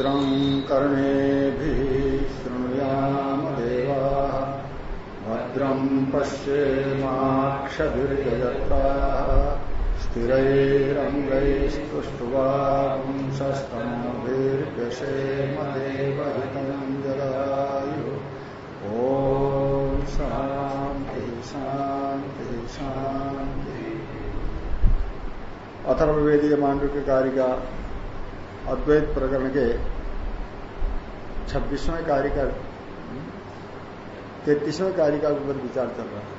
भद्रं कर्णेभिः शृणुयाम देवाः। भद्रं पश्येमाक्षभिर्यजत्राः स्थिरैरङ्गैस्तुष्ट्वांशस्तनभिर्यशेम देवहितं जलायु ॐ शान्तिः शान्तिः शान्तिः। अथर्ववेदीय मांडव्य कार्य का अद्वैत प्रकरण के छब्बीसवें कार्य का, तैतीसवें कार्य का ऊपर विचार चल रहा है।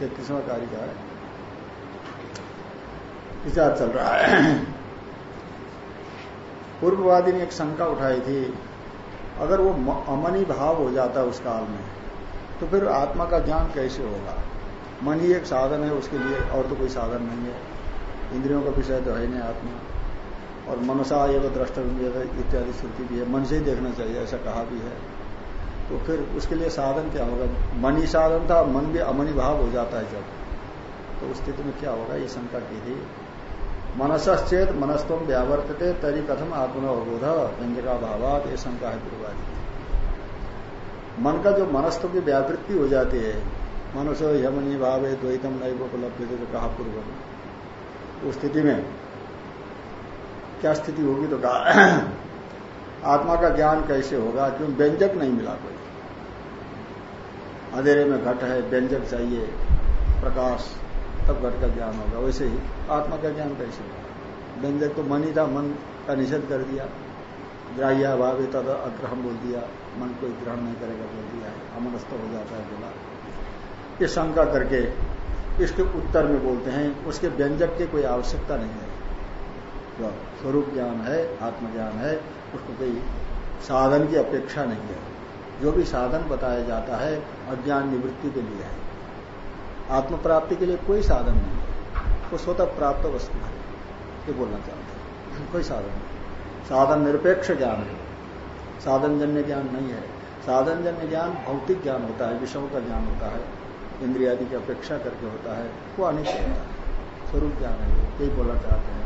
तैतीसवें कार्य का विचार चल रहा है। पूर्ववादी ने एक शंका उठाई थी, अगर वो अमनी भाव हो जाता उस काल में तो फिर आत्मा का ज्ञान कैसे होगा? मन ही एक साधन है, उसके लिए और तो कोई साधन नहीं है। इंद्रियों का विषय तो है नहीं आत्मा। और मनसा एवं द्रष्टव्य इत्यादि श्रुति भी है। मन से ही देखना चाहिए, ऐसा कहा भी है। तो फिर उसके लिए साधन क्या होगा? मन ही साधन था, मन भी अमनी भाव हो जाता है जब। तो उस स्थिति में क्या होगा? ये शंका की थी। मनसश्चेत मनस्तम व्यावर्तते, तरी कथम आत्मा अवबोध व्यंजका भावात ये शंका है पूर्वादि मन का जो मनस्तु की व्यावृत्ति हो जाती है, मनुष्य, यमनी, भाव है द्वैतम, नैव उपलब्ध, जो कहा पूर्व उस स्थिति में क्या स्थिति होगी तो कहा, आत्मा का ज्ञान कैसे होगा? क्यों व्यंजक नहीं मिला कोई? अंधेरे में घट है, व्यंजक चाहिए, प्रकाश, तब घट का ज्ञान होगा। वैसे ही आत्मा का ज्ञान कैसे होगा? व्यंजक तो मन ही था, मन का निषेध कर दिया। ग्राह्य भाव तद अग्रहण बोल दिया। मन कोई ग्रहण नहीं करेगा बोल दिया है। अमनस्थ हो जाता है बोला। ये शंका करके इसके उत्तर में बोलते हैं, उसके व्यंजक की कोई आवश्यकता नहीं है। जो स्वरूप ज्ञान है, आत्मज्ञान है, उसको कोई साधन की अपेक्षा नहीं है। जो भी साधन बताया जाता है, अज्ञान निवृत्ति के लिए है। आत्म प्राप्ति के लिए कोई साधन नहीं है। वो स्वतः प्राप्त वस्तु है। ये बोलना चाहते हैं। कोई साधन नहीं। साधन निरपेक्ष ज्ञान है। साधन जन्य ज्ञान नहीं है। साधन जन्य ज्ञान भौतिक ज्ञान होता है, विषयों का ज्ञान होता है, इंद्रियादि की अपेक्षा करके होता है, वो अनित्य होता है। स्वरूप ज्ञान है। यही बोलना चाहते हैं।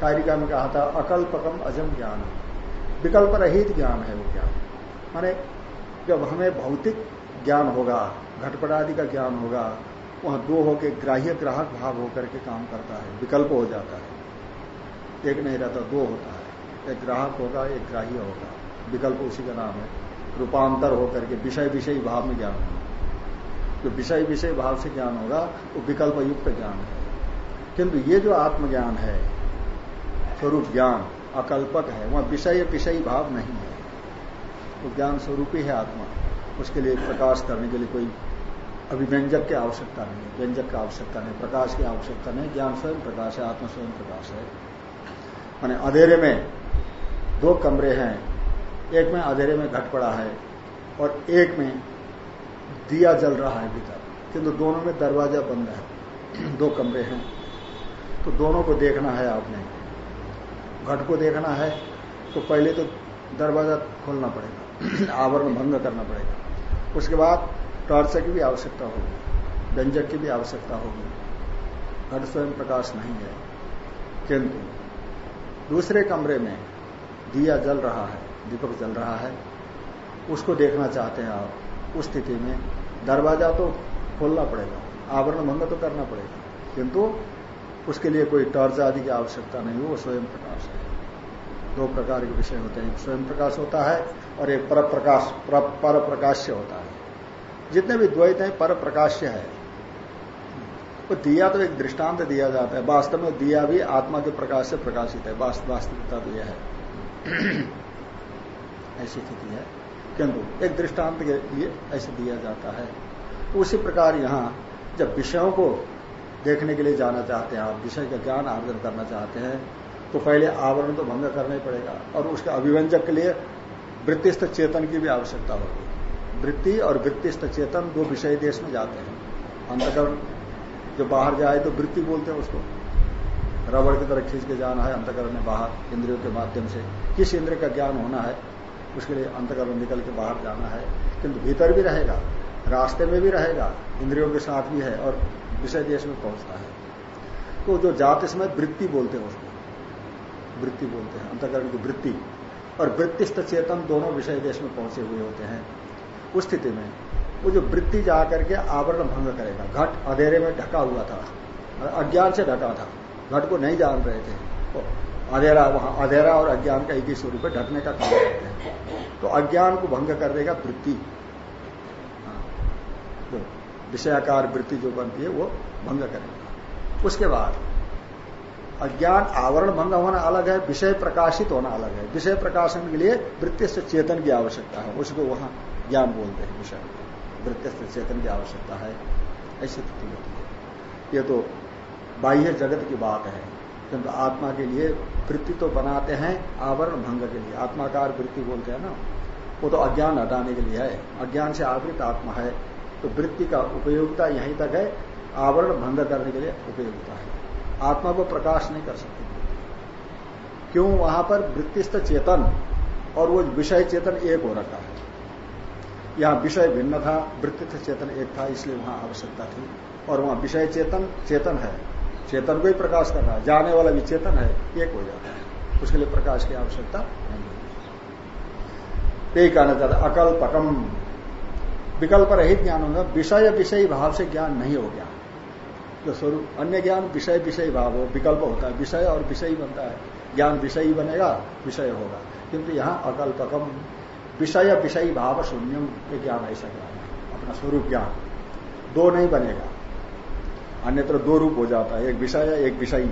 कारिका में कहा था, अकल्पकम अजम ज्ञान। विकल्प रहित ज्ञान है वो ज्ञान माने जब हमें भौतिक ज्ञान होगा घटपट आदि का ज्ञान होगा, वहाँ दो होके ग्राह्य ग्राहक भाव होकर के काम करता है, विकल्प हो जाता है। एक नहीं रहता, दो होता है। एक ग्राहक होगा, एक ग्राह्य होगा। विकल्प उसी का नाम है। रूपांतर होकर के विषय विषय भाव में ज्ञान होगा। जो विषय विषय भाव से ज्ञान होगा, वो विकल्प युक्त ज्ञान है। किंतु ये जो आत्मज्ञान है स्वरूप ज्ञान अकल्पक है, वह विषय विषयी भाव नहीं है। वो ज्ञान स्वरूप ही है आत्मा। उसके लिए प्रकाश करने के लिए कोई अभिव्यंजक की आवश्यकता नहीं व्यंजक की आवश्यकता नहीं, प्रकाश की आवश्यकता नहीं, ज्ञान स्वयं प्रकाश है, आत्मा स्वयं प्रकाश है। माने अधेरे में दो कमरे हैं। एक में अधेरे में घट पड़ा है और एक में दिया जल रहा है भीतर। किंतु दोनों में दरवाज़ा बंद है। दो कमरे हैं। तो दोनों को देखना है आपने। घट को देखना है तो पहले तो दरवाज़ा खोलना पड़ेगा, आवरण भंग करना पड़ेगा। उसके बाद टॉर्च की भी आवश्यकता होगी, व्यंजक की भी आवश्यकता होगी। घट स्वयं प्रकाश नहीं है, किंतु दूसरे कमरे में दिया जल रहा है, दीपक जल रहा है, उसको देखना चाहते हैं आप, उस स्थिति में दरवाज़ा तो खोलना पड़ेगा, आवरण भंग तो करना पड़ेगा, किंतु उसके लिए कोई टॉर्च आदि की आवश्यकता नहीं वो स्वयं प्रकाश है। दो प्रकार के विषय होते हैं। स्वयं प्रकाश होता है और एक पर प्रकाश पर होता है। जितने भी द्वैत हैं पर प्रकाश्य है। वो तो दिया तो एक दृष्टांत दिया जाता है। वास्तव में दिया भी आत्मा के प्रकाश से प्रकाशित है। वास्तविकता तो यह है। ऐसी स्थिति है। किंतु एक दृष्टांत के लिए ऐसे दिया जाता है। उसी प्रकार यहाँ जब विषयों को देखने के लिए जाना चाहते हैं, आप विषय का ज्ञान आर्जन करना चाहते हैं तो पहले आवरण तो भंग करना ही पड़ेगा और उसके अभिव्यंजक के लिए वृत्तिस्थ चेतन की भी आवश्यकता होगी। वृत्ति और वृत्तिस्थ चेतन दो विषय देश में जाते हैं। अंतकरण, जो बाहर जाए तो वृत्ति बोलते हैं उसको। रबड़ की तरह खींच के जाना है अंतकरण में बाहर, इंद्रियों के माध्यम से। किस इंद्र का ज्ञान होना है, उसके लिए अंतकरण निकल के बाहर जाना है। किंतु भीतर भी रहेगा, रास्ते में भी रहेगा, इंद्रियों के साथ भी है और विषय देश में पहुँचता है। तो जो जाते समय वृत्ति बोलते हैं उसको। वृत्ति बोलते हैं, अंतकरण की वृत्ति। और वृत्तिस्थ चेतन दोनों विषय देश में पहुँचे हुए होते हैं। उस स्थिति में वो जो वृत्ति जा करके आवरण भंग करेगा। घट अंधेरे में ढका हुआ था, अज्ञान से ढका था। घट को नहीं जान रहे थे। तो अंधेरा, वहाँ अधेरा और अज्ञान का एक ही स्वरूप ढकने का काम करते हैं। तो अज्ञान को भंग कर देगा वृत्ति। विषयाकार वृत्ति जो बनती है, वो भंग करेगा। उसके बाद, अज्ञान आवरण भंग होना अलग है, विषय प्रकाशित होना अलग है। विषय प्रकाशन के लिए वृत्ति से चेतन की आवश्यकता है। उसको वहाँ ज्ञान बोलते हैं विषय। वृत्ति से चेतन की आवश्यकता है। ऐसी स्थिति होती है। ये तो बाह्य जगत की बात है। किंतु आत्मा के लिए वृत्ति तो बनाते हैं, आवरण भंग के लिए। आत्माकार वृत्ति बोलते हैं ना। वो तो अज्ञान हटाने के लिए है। अज्ञान से आवृत आत्मा है। तो वृत्ति का उपयोगिता यहीं तक है। आवरण भंग करने के लिए उपयोगिता है। आत्मा को प्रकाश नहीं कर सकती। क्यों? वहाँ पर वृत्तिस्थ चेतन और वो विषय चेतन एक हो रखा है। यहाँ विषय भिन्न था, वृत्तिस्थ चेतन एक था, इसलिए वहाँ आवश्यकता थी। और वहाँ विषय चेतन चेतन है। चेतन को ही प्रकाश करना है। जाने वाला भी चेतन है, एक हो जाता है। उसके लिए प्रकाश की आवश्यकता नहीं यही कहना चाहता अकल्पकम विकल्प रहित ज्ञान होगा, विषय विषयी भाव से ज्ञान नहीं हो गया। जो स्वरूप, अन्य ज्ञान विषय विषयी भाव हो, विकल्प होता है। विषय और विषयी बनता है। ज्ञान विषयी बनेगा, विषय होगा। किंतु यहाँ अकल्पकम, विषय विषयी भाव शून्यम, ये ज्ञान ऐसा ज्ञान अपना स्वरूप ज्ञान। दो नहीं बनेगा। अन्यत्र दो रूप हो जाता है। एक विषय, एक विषयी।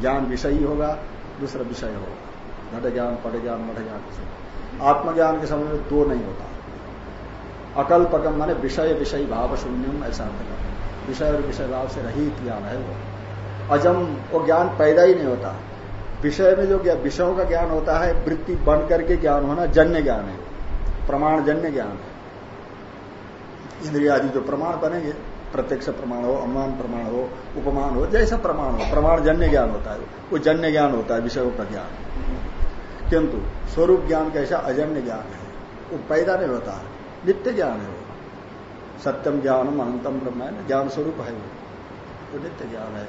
ज्ञान विषयी होगा, दूसरा विषय होगा। घट ज्ञान, पट ज्ञान, मठ ज्ञान आत्मज्ञान के समय में दो नहीं होता। अकल्पकम माने विषय विषय भाव शून्यम, ऐसा अर्थ करते विषय और विषय भाव से रहित ज्ञान है वो। अजम वो ज्ञान पैदा ही नहीं होता। विषय में जो विषयों का ज्ञान होता है, वृत्ति बन करके ज्ञान होना जन्य ज्ञान है। प्रमाण जन्य ज्ञान है। इंद्रिया आदि जो प्रमाण बनेंगे, प्रत्यक्ष प्रमाण हो, अमान प्रमाण हो, उपमान हो, जैसा प्रमाण हो, प्रमाण जन्य ज्ञान होता है। वो जन्य ज्ञान होता है, विषयों का ज्ञान। किंतु स्वरूप ज्ञान कैसा अजन्य ज्ञान है? वो पैदा नहीं होता। नित्य ज्ञान है वो। सत्यम ज्ञानम अनंतम ब्रह्म है, ज्ञान स्वरूप है वो। वो नित्य ज्ञान है।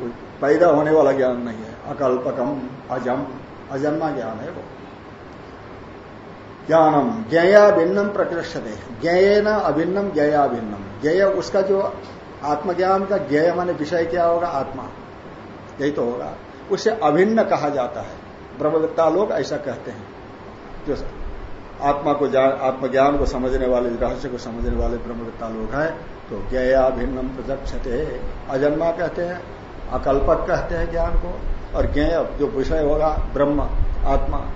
वो पैदा होने वाला ज्ञान नहीं है। अकल्पकम, अजम, अजन्मा ज्ञान है वो। ज्ञानम, ज्ञया भिन्नम प्रकृष्टते ज्ञेय न अभिन्नम, ज्ञया भिन्नम। ज्ञेय, उसका जो आत्मज्ञान का ज्ञेय माने विषय क्या होगा? आत्मा। यही तो होगा। उसे अभिन्न कहा जाता है। ब्रह्मविद्ता लोग ऐसा कहते हैं। जो आत्मा को आत्मज्ञान को समझने वाले, रहस्य को समझने वाले ब्रह्मविद्ता लोग हैं तो ज्ञया भिन्नम प्रदक्षते अजन्मा कहते हैं, अकल्पक कहते हैं ज्ञान को, और ज्ञेय जो विषय होगा, ब्रह्म, आत्मा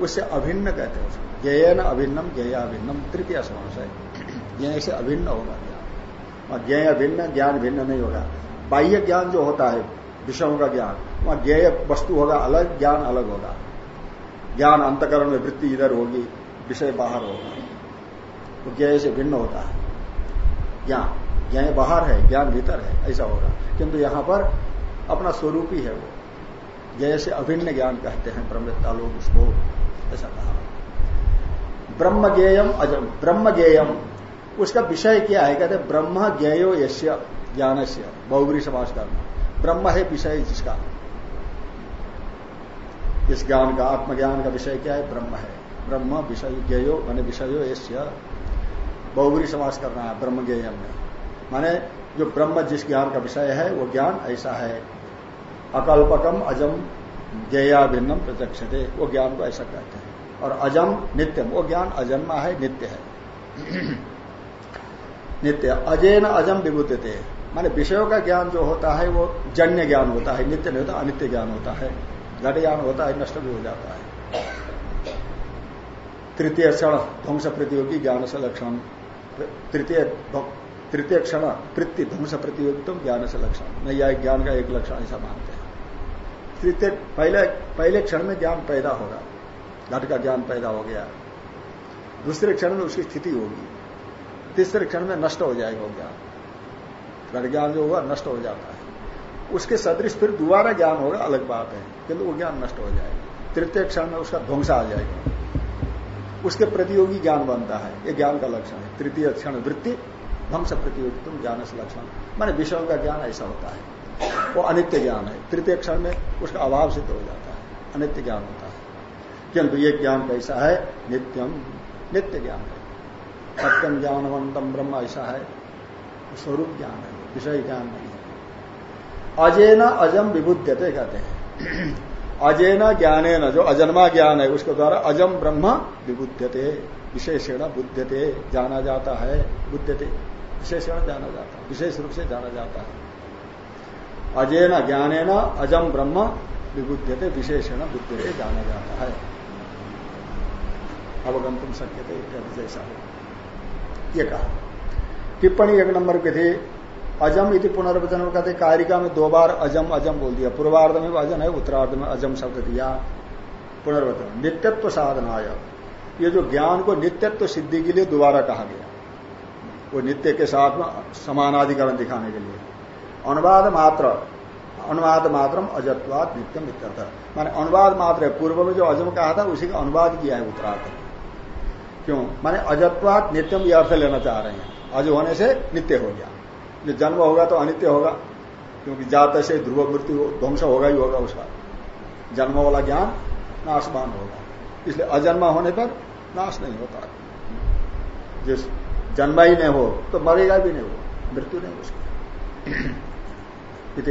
उससे अभिन्न कहते हैं उसको। ज्ञेय न अभिन्नम, ज्ञेया भिन्नम, तृतीय समास है। ज्ञ से अभिन्न होगा ज्ञान। और ज्ञेय भिन्न, ज्ञान भिन्न नहीं होगा। बाह्य ज्ञान जो होता है, विषयों का ज्ञान, वहाँ ज्ञेय वस्तु होगा, अलग ज्ञान अलग होगा। ज्ञान अंतकरण में वृत्ति इधर होगी विषय बाहर होगा तो ज्ञेय से भिन्न होता है। ज्ञान ज्ञान बाहर है, ज्ञान भीतर है, ऐसा होगा। किंतु यहाँ पर अपना स्वरूप ही है वो। ज्ञ से अभिन्न ज्ञान कहते हैं ब्रह्मता लोग उसको, ऐसा कहा। ब्रह्म ज्ञेयम अजम, ब्रह्म ज्ञेयम। उसका विषय क्या है? कहते ब्रह्म ज्ञेयो यश्य ज्ञान से बहुग्री समाज करना ब्रह्म है विषय जिसका। इस ज्ञान का, आत्मज्ञान का विषय क्या है? ब्रह्म है। ब्रह्म विषय ज्ञेयो मान विषयो यश्य बहुग्री समाज करना है ब्रह्म ज्ञेयम में। माने जो ब्रह्म जिस ज्ञान का विषय है, वो ज्ञान ऐसा है। अकल्पकम अजम ज्ञेया भिन्नम प्रत्यक्ष वो ज्ञान को ऐसा कहते हैं। और अजम नित्यम, वो ज्ञान अजन्मा है, नित्य है। नित्य, अजैन अजम विभूत माने विषयों का ज्ञान जो होता है, वो जन्य ज्ञान होता है, नित्य नहीं होता, अनित्य ज्ञान होता है। घट ज्ञान होता है, नष्ट भी हो जाता है। तृतीय क्षण ध्वंस प्रतियोगी ज्ञान से लक्षण तृतीय तृतीय क्षण वृत्ति ध्वंस प्रतियोगितम ज्ञान से लक्षण नहीं, यह ज्ञान का एक लक्षण ऐसा मानते हैं। तृतीय पहले पहले क्षण में ज्ञान पैदा होगा। घट का ज्ञान पैदा हो गया। दूसरे क्षण में उसकी स्थिति होगी। तीसरे क्षण में नष्ट हो जाएगा ज्ञान। घट ज्ञान जो होगा, नष्ट हो जाता है। उसके सदृश फिर दोबारा ज्ञान होगा, अलग बात है। किंतु वो ज्ञान नष्ट हो जाएगा। तृतीय क्षण में उसका ध्वंस आ जाएगा। उसके प्रतियोगी ज्ञान बनता है। ये ज्ञान का लक्षण है। तृतीय क्षण वृत्ति, ध्वंस प्रतियोगी तुम ज्ञान से लक्षण। माने विषयों का ज्ञान ऐसा होता है। वो अनित्य ज्ञान है। तृतीय क्षण में उसका अभाव सिद्ध हो जाता है। अनित्य ज्ञान होता है। किंतु ये ज्ञान कैसा है? नित्यम नित्य ज्ञान है। सत्यम ज्ञानवंतम ब्रह्म ऐसा है। स्वरूप ज्ञान है। विषय ज्ञान नहीं है। अजेन अजम विबुद्धते कहते हैं। अजेन ज्ञाने न, जो अजन्मा ज्ञान है, उसके द्वारा अजम ब्रह्म विबुद्धते विशेषण बुद्धते जाना जाता है बुद्धते विशेषण जाना जाता है, विशेष रूप से जाना जाता है। अजेन न अजम ब्रह्म विबुद्धते विशेषण बुद्धते जाना जाता है। अवगंतुम थे जैसा ये कहा। टिप्पणी एक नंबर पे थे अजम इति पुनर्वचन कहते कारिका में दो बार अजम अजम बोल दिया। पूर्वार्ध में अजम है, उत्तरार्ध में अजम शब्द दिया। पुनर्वचन। नित्यत्व साधनाय। ये जो ज्ञान को नित्यत्व सिद्धि के लिए दोबारा कहा गया। वो नित्य के साथ में समानाधिकरण दिखाने के लिए। अनुवाद मात्र। अनुवाद मात्रम अजत्वाद नित्यम इत्यर्थ। माने अनुवाद मात्र है। पूर्व में जो अजम कहा था, उसी का अनुवाद किया है उत्तरार्थ क्यों? माने अजत्वाद नित्यम यह अर्थ लेना चाह रहे हैं। अज होने से नित्य हो गया। जो जन्म होगा तो अनित्य होगा, क्योंकि जात से ध्रुव मृत्यु ध्वंस होगा ही होगा उसका। जन्म वाला ज्ञान नाशमान होगा। इसलिए अजन्मा होने पर नाश नहीं होता। जिस जन्म ही नहीं हो तो मरेगा भी नहीं हो मृत्यु नहीं उसकी।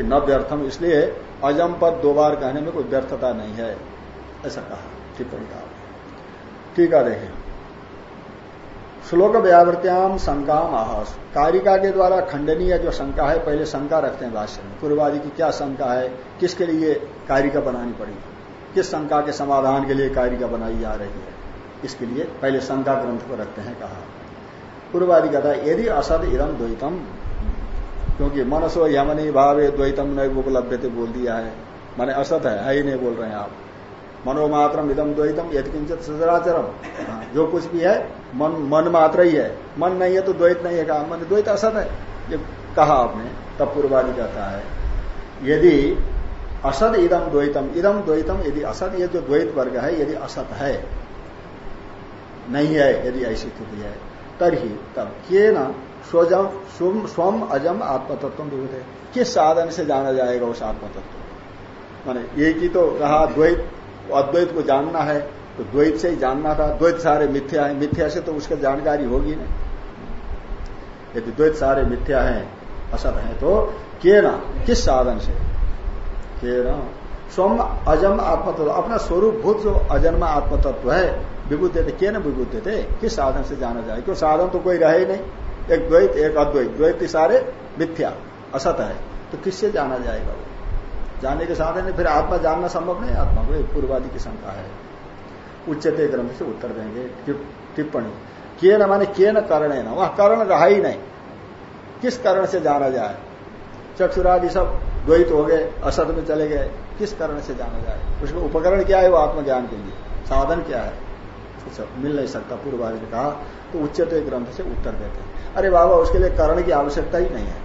न व्यर्थम, इसलिए अजम पद दो बार कहने में कोई व्यर्थता नहीं है, ऐसा कहा, टिप्पणी कहा। ठीक है देखें श्लोक व्यावृत्याम शंका आहस। कारिका के द्वारा खंडनीय जो शंका है, पहले शंका रखते हैं भाष्य में। पूर्वादि की क्या शंका है? किसके लिए कारिका बनानी पड़ी? किस शंका के समाधान के लिए कारिका बनाई जा रही है? इसके लिए पहले शंका ग्रंथ को रखते हैं कहा। पूर्वादि कहता है, यदि असद इदम द्वैतम, क्योंकि मनसो यमनी भावे द्वैतम नए उपलब्ध बोल दिया है। माने असत है ही नहीं बोल रहे हैं आप। मनोमात्रम इदम द्वैतम यदि किंचित सचराचरम जो कुछ भी है, मन मन मात्र ही है। मन नहीं है तो द्वैत नहीं है कहा? मन द्वैत असत है। ये कहा आपने, तब पूर्वादि कहता है, यदि असत इदम द्वैतम इदम द्वैतम यदि असत, ये जो द्वैत वर्ग है, यदि असत है, नहीं है, यदि ऐसी स्थिति है तभी तब के न स्वजम स्वम, अजम, आत्मतत्व विभुत। है किस साधन से जाना जाएगा उस आत्मतत्व? माने एक ही तो कहा द्वैत अद्वैत को जानना है तो द्वैत से ही जानना था। द्वैत सारे मिथ्या है। मिथ्या से तो उसका जानकारी होगी नहीं यदि द्वैत सारे मिथ्या है, असत है तो के ना किस साधन से? के ना स्वम अजम आत्मतत्व। अपना स्वरूप भूत जो अजन्मा आत्मतत्व है, विभुत थे। के ना विभुत थे? किस साधन से जाना जाए? क्यों? साधन तो कोई रहे ही नहीं। एक द्वैत, एक अद्वैत। द्वैत सारे मिथ्या, असत है। तो किससे जाना जाएगा वो? जाने के साधन फिर आत्मा जानना संभव नहीं आत्मा को पूर्वादि की शंका है। उच्चते ग्रंथ से उत्तर देंगे। टिप्पणी। के न माने के न करण है ना। वह करण रहा ही नहीं। किस कारण से जाना जाए? चक्षुरादि सब द्वैत हो गए, असत में चले गए। किस कारण से जाना जाए? उसमें उपकरण क्या है वो आत्मज्ञान के लिए? साधन क्या है? अच्छा मिल नहीं सकता। पूर्वादि ने कहा तो उच्चते ग्रंथ से उत्तर देते हैं। अरे बाबा, उसके लिए करण की आवश्यकता ही नहीं है।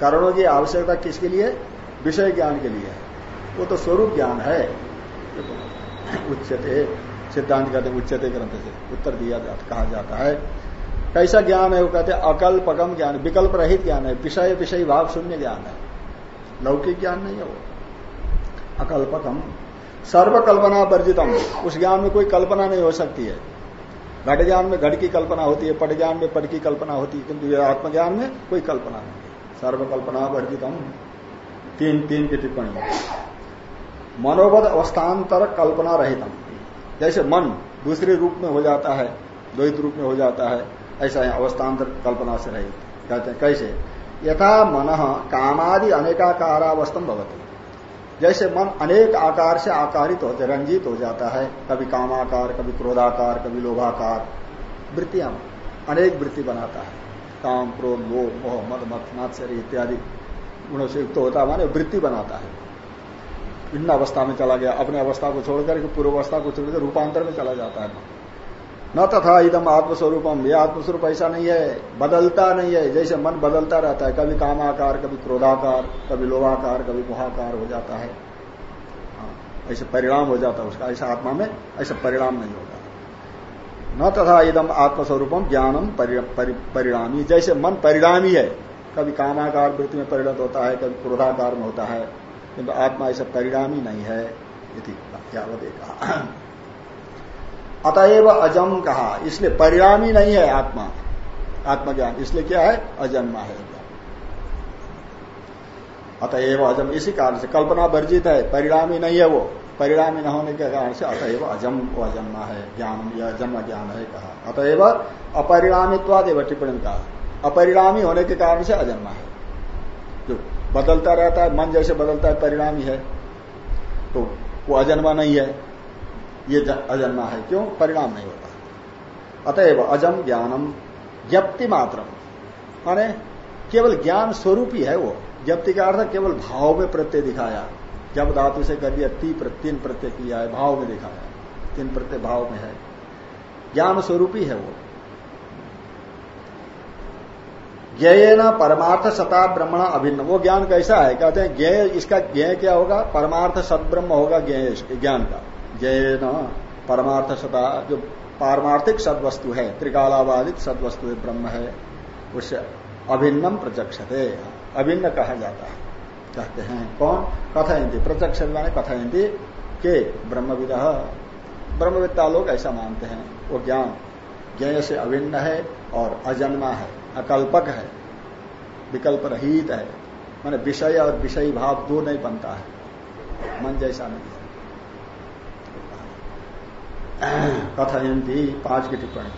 करणों की आवश्यकता किसके लिए? विषय ज्ञान के लिए। वो तो स्वरूप ज्ञान है। उच्चते सिद्धांत कहते उच्चते ग्रंथ से उत्तर दिया जाता, कहा जाता है। कैसा ज्ञान है वो कहते अकल्पकम ज्ञान, विकल्प रहित ज्ञान है। विषय विषय भाव शून्य ज्ञान है। लौकिक ज्ञान नहीं है वो। अकल्पकम, सर्वकल्पना वर्जितम। उस ज्ञान में कोई कल्पना नहीं हो सकती है। घट ज्ञान में घट की कल्पना होती है, पट ज्ञान में पट की कल्पना होती है, किंतु आत्मज्ञान में कोई कल्पना नहीं सर्व सर्वकल्पना वर्जितम। तीन तीन की टिप्पणी। मनोबद अवस्थान्तर कल्पना रहितम। जैसे मन दूसरे रूप में हो जाता है, द्वैत रूप में हो जाता है, ऐसा है अवस्थान्तर कल्पना से रहित। कहते हैं, कैसे? यथा मन कामादि अनेकाकारावस्थम भवती। जैसे मन अनेक आकार से आकारित होते, रंजित हो जाता है, कभी कामाकार, कभी क्रोधाकार, कभी लोभाकार, वृत्तियाँ, अनेक वृत्ति बनाता है। काम, क्रोध लोभ मोह, मद मत मात्सर्य इत्यादि। गुणों से युक्त होता है माने वृत्ति बनाता है। भिन्न अवस्था में चला गया अपने अवस्था को छोड़कर पूर्व अवस्था को छोड़कर रूपांतर में चला जाता है। न तथा इदम आत्मस्वरूपम यह आत्मस्वरूप ऐसा नहीं है बदलता नहीं है जैसे मन बदलता रहता है। कभी कामाकार कभी क्रोधाकार कभी लोहाकार कभी गुहाकार हो जाता है। हाँ, ऐसे परिणाम हो जाता है उसका ऐसा आत्मा में ऐसा परिणाम नहीं होता। न तथा इदम आत्मस्वरूपम ज्ञानम परिणामी जैसे मन परिणामी है कभी कामाकार वृत्ति में परिणत होता है, कभी क्रोधाकार में होता है, किंतु आत्मा ऐसा परिणामी नहीं है कहा अतएव अजम कहा, इसलिए परिणामी नहीं है आत्मा, आत्मज्ञान, इसलिए क्या है? अजन्मा है। अतएव अजम, इसी कारण से कल्पना वर्जित है, परिणामी नहीं है वो, परिणामी न होने के कारण से अतएव अजम को अजन्मा है ज्ञान या जन्म ज्ञान है कहा। अतएव अपरिणामित्वाद एवं टिप्पणी कहा। अपरिणामी होने के कारण से अजन्मा है। जो बदलता रहता है, मन जैसे बदलता है, परिणामी है। तो वो अजन्मा नहीं है, ये अजन्मा है। क्यों? परिणाम नहीं होता। अतएव अजम ज्ञानम जप्ति मात्र माने केवल ज्ञान स्वरूप ही है वो। जप्ति का अर्थ केवल भाव में प्रत्यय दिखाया। जब धातु से कर दिया, ती तीन प्रत्यय किया है, भाव में दिखाया। तीन प्रत्यय भाव में है। ज्ञान स्वरूप ही है वो। ज्ञेय न परमार्थ सता ब्रह्मण अभिन्न। वो ज्ञान कैसा है? कहते हैं, ज्ञेय, इसका ज्ञेय क्या होगा? परमार्थ सदब्रह्म होगा ज्ञेय ज्ञान का। ज्ञेय न परमार्थ सता जो पारमार्थिक सदवस्तु है, त्रिकालाबाधित सदवस्तु ब्रह्म है उससे अभिन्नम प्रचक्षते। अभिन्न कहा जाता है। कहते हैं, कौन? कथयंती प्रत्यक्ष कथयंती के? ब्रह्मविद। ब्रह्मविद्ता लोग ऐसा मानते हैं। वो ज्ञान। ज्ञ से अभिन्न है और अजन्मा है। अकल्पक है विकल्प रहित है। माने विषय और विषयी भाव दो नहीं बनता है। मन जैसा नहीं है। कथयंती पाँच की टिप्पणी।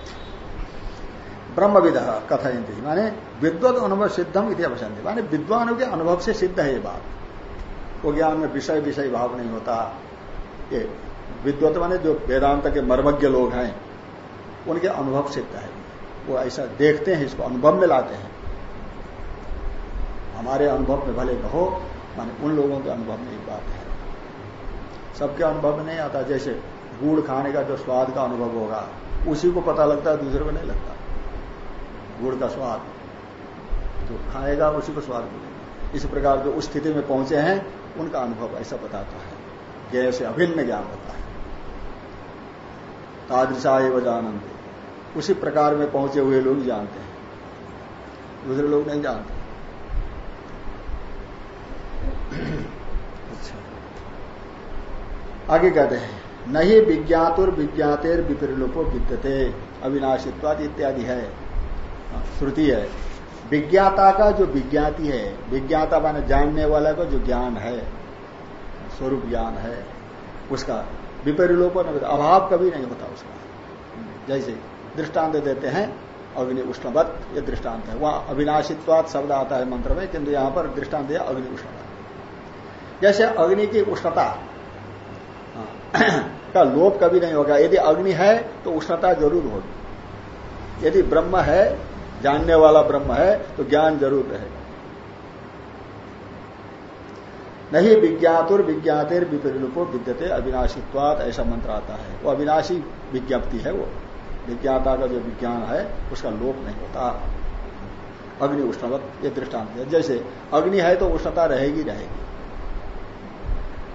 ब्रह्मविद कथयंती माने विद्वत अनुभव सिद्धम इति अवसंति माने विद्वानों के अनुभव से सिद्ध है ये बात। वो ज्ञान में विषय विषय भाव नहीं होता। ये विद्वत माने जो वेदांत के मर्मज्ञ लोग हैं, उनके अनुभव सिद्ध है। वो ऐसा देखते हैं, इसको अनुभव में लाते हैं। हमारे अनुभव में भले कहो माने उन लोगों के अनुभव में एक बात है। सबके अनुभव में नहीं आता, जैसे गुड़ खाने का जो स्वाद का अनुभव होगा, उसी को पता लगता है, दूसरे को नहीं लगता। गुड़ का स्वाद, जो खाएगा, उसी को स्वाद मिलेगा। इस प्रकार जो उस स्थिति में पहुँचे हैं, उनका अनुभव ऐसा बताता है। ज्ञ से अभिन्न ज्ञान होता है। तादृशा एवं उसी प्रकार में पहुँचे हुए लोग जानते हैं। दूसरे लोग नहीं जानते। अच्छा। आगे कहते हैं, नहीं विज्ञातुर विज्ञातेर विपरीलोपो विद्यते अविनाशित्वाद इत्यादि है। श्रुति है। विज्ञाता का जो विज्ञाति है, विज्ञाता माने जानने वाला का जो ज्ञान है, स्वरूप ज्ञान है, उसका विपरिलोपन अभाव कभी नहीं होता उसका। जैसे दृष्टांत देते हैं अग्नि उष्णवत ये दृष्टांत है। वहाँ अविनाशित्वात शब्द आता है मंत्र में किंतु यहाँ पर दृष्टांत दिया अग्नि उष्णता। जैसे अग्नि की उष्णता हाँ, का लोप कभी नहीं होगा। यदि अग्नि है तो उष्णता ज़रूर होगी। यदि ब्रह्म है जानने वाला ब्रह्म है तो ज्ञान ज़रूर रहेगा। नहीं विज्ञातुर विज्ञातेर विपरीरूपो विद्यते अविनाशीत्वाद ऐसा मंत्र आता है। वो अविनाशी विज्ञप्ति है वो। विज्ञाता का जो विज्ञान है, उसका लोप नहीं होता। अग्नि उष्णवत ये दृष्टांत है। जैसे अग्नि है तो उष्णता रहेगी रहेगी।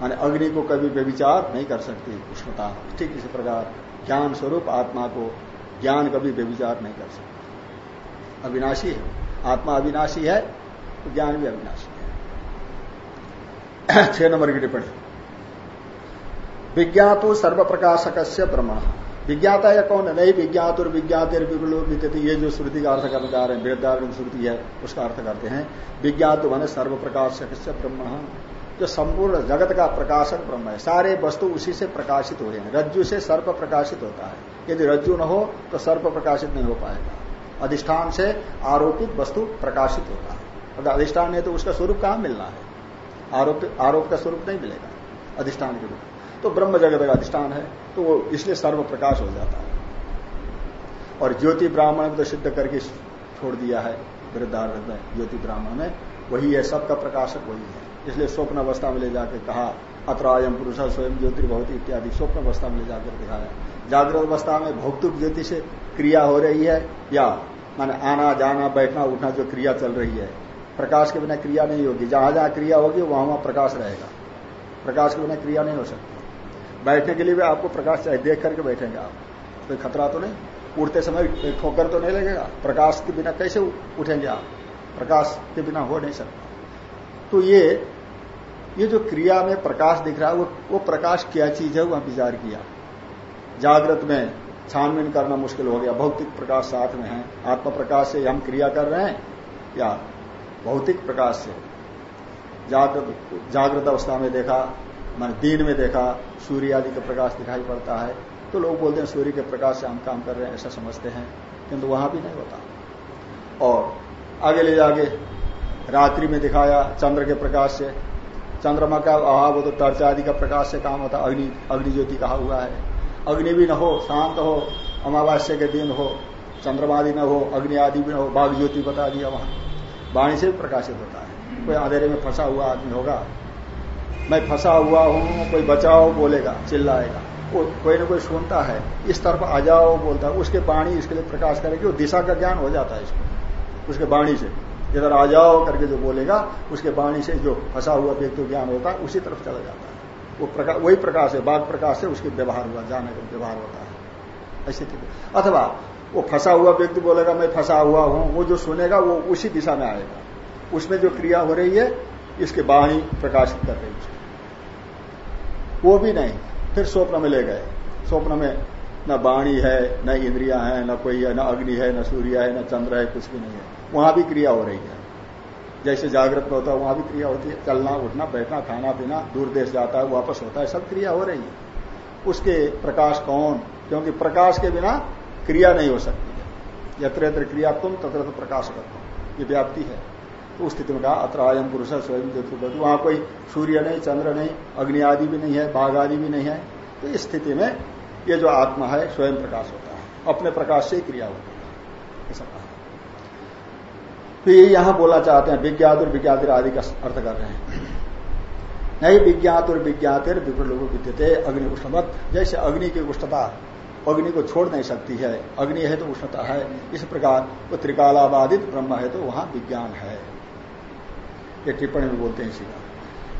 माने अग्नि को कभी व्यविचार नहीं कर सकती, उष्णता। ठीक इसी प्रकार, ज्ञान स्वरूप आत्मा को ज्ञान कभी व्यविचार नहीं कर सकता। अविनाशी है। आत्मा अविनाशी है तो ज्ञान भी अविनाशी है। छह नंबर की टिप्पणी। विज्ञातो सर्व प्रकाशक से विज्ञाता या कौन है? नहीं, विज्ञात और विगुलोपित ये जो श्रुति का अर्थ करने जा रहे हैं वेदारण श्रुति है, उसका अर्थ करते हैं। विज्ञात बने सर्व प्रकाशक ब्रह्म। जो संपूर्ण जगत का प्रकाशक ब्रह्म है। सारे वस्तु उसी से प्रकाशित हो रहे हैं। रज्जु से सर्प प्रकाशित होता है। यदि रज्जु न हो तो सर्प प्रकाशित नहीं हो पाएगा। अधिष्ठान से आरोपित वस्तु प्रकाशित होता है। अगर अधिष्ठान है तो उसका स्वरूप कहाँ मिलना है? आरोप आरोप का स्वरूप नहीं मिलेगा। अधिष्ठान के रूप तो ब्रह्म जगत का अधिष्ठान है तो वो इसलिए सर्व प्रकाश हो जाता है। और ज्योति ब्राह्मण तो सिद्ध करके छोड़ दिया है वृद्धार्थ में, ज्योति ब्राह्मण में, वही है, सबका प्रकाशक वही है। इसलिए स्वप्न अवस्था में ले जाकर कहा अत्रायम पुरुष स्वयं ज्योति बहुत इत्यादि, स्वप्न अवस्था में ले जाकर दिखाया। जागृत अवस्था में भौतिक ज्योति से क्रिया हो रही है, या माने आना, जाना, बैठना, उठना जो क्रिया चल रही है, प्रकाश के बिना क्रिया नहीं होगी। जहाँ जहाँ क्रिया होगी, वहाँ वहाँ प्रकाश रहेगा। प्रकाश के बिना क्रिया नहीं हो सकती। बैठने के लिए भी आपको प्रकाश चाहिए, देख करके बैठेंगे आप। कोई खतरा तो नहीं? उठते समय ठोकर तो नहीं लगेगा? प्रकाश के बिना कैसे उठेंगे आप? प्रकाश के बिना हो नहीं सकता। तो ये ये जो क्रिया में प्रकाश दिख रहा है, वो वो प्रकाश क्या चीज़ है वह विचार किया। जागृत में छानबीन करना मुश्किल हो गया। भौतिक प्रकाश साथ में है। आत्म प्रकाश से हम क्रिया कर रहे हैं, या भौतिक प्रकाश से? जागृत जागृत अवस्था में देखा मान दिन में देखा, सूर्य आदि का प्रकाश दिखाई पड़ता है। तो लोग बोलते हैं, सूर्य के प्रकाश से हम काम कर रहे हैं, ऐसा समझते हैं। किंतु वहाँ भी नहीं होता। और आगे ले जाके रात्रि में दिखाया चंद्र के प्रकाश से। चंद्रमा का अभाव हो तो टर्च आदि का प्रकाश से काम होता। अग्नि अग्नि ज्योति कहा हुआ है। अग्नि भी न हो, शांत हो, अमावास्या के दिन हो चंद्रमा आदि न हो, अग्नि आदि भी न हो, बाघ ज्योति बता दिया वहाँ। वाणी से भी प्रकाशित होता है। कोई अंधेरे में फंसा हुआ आदमी होगा मैं फंसा हुआ हूँ, कोई बचाओ बोलेगा, चिल्लाएगा। वो कोई ना कोई सुनता है, इस तरफ़ आ जाओ बोलता है, उसके वाणी इसके लिए प्रकाश करेगी वो दिशा का ज्ञान हो जाता है इसको उसके वाणी से। इधर आ जाओ करके जो बोलेगा, उसके वाणी से जो फंसा हुआ व्यक्ति ज्ञान होता है, उसी तरफ़ चला जाता है। वो प्रकाश वही प्रकाश है बाघ प्रकाश से उसके व्यवहार हुआ, जाने का व्यवहार होता है। ऐसी अथवा वो फंसा हुआ व्यक्ति बोलेगा, मैं फंसा हुआ हूँ, वो जो सुनेगा, वो उसी दिशा में आएगा। उसमें जो क्रिया हो रही है इसके वाणी प्रकाशित कर रही है वो भी नहीं, फिर स्वप्न में ले गए। स्वप्न में न वाणी है, न इंद्रिया है, न कोई है, न अग्नि है, न सूर्य है, न चंद्र है, कुछ भी नहीं है। वहाँ भी क्रिया हो रही है। जैसे जागृत में होता है, वहाँ भी क्रिया होती है। चलना, उठना, बैठना, खाना पीना, दूर देश जाता है, वापस होता है, सब क्रिया हो रही है। उसके प्रकाश कौन? क्योंकि प्रकाश के बिना क्रिया नहीं हो सकती है। यत्र यत्र क्रिया तुम, तत्र प्रकाश करता ये व्याप्ति है। तो उस स्थिति में कहा, अत्र आयम पुरुष स्वयं ज्योतिर्वत वहाँ कोई सूर्य नहीं, चंद्र नहीं, अग्नि आदि भी नहीं है, बाघ आदि भी नहीं है। तो इस स्थिति में ये जो आत्मा है, स्वयं प्रकाश होता है। अपने प्रकाश से ही क्रिया होती है। ऐसा कहा। तो ये यहाँ बोला चाहते हैं विज्ञात और विज्ञातिर आदि का अर्थ कर रहे हैं। नहीं विज्ञात और विज्ञातिर विपुल लोगों विद्यते, अग्नि उष्णवत जैसे अग्नि की उष्णता, अग्नि को छोड़ नहीं सकती है, अग्नि है तो उष्णता है, इस प्रकार वो त्रिकालाबादित ब्रह्म है तो वहाँ विज्ञान है। ये टिप्पणी में बोलते हैं इसी का।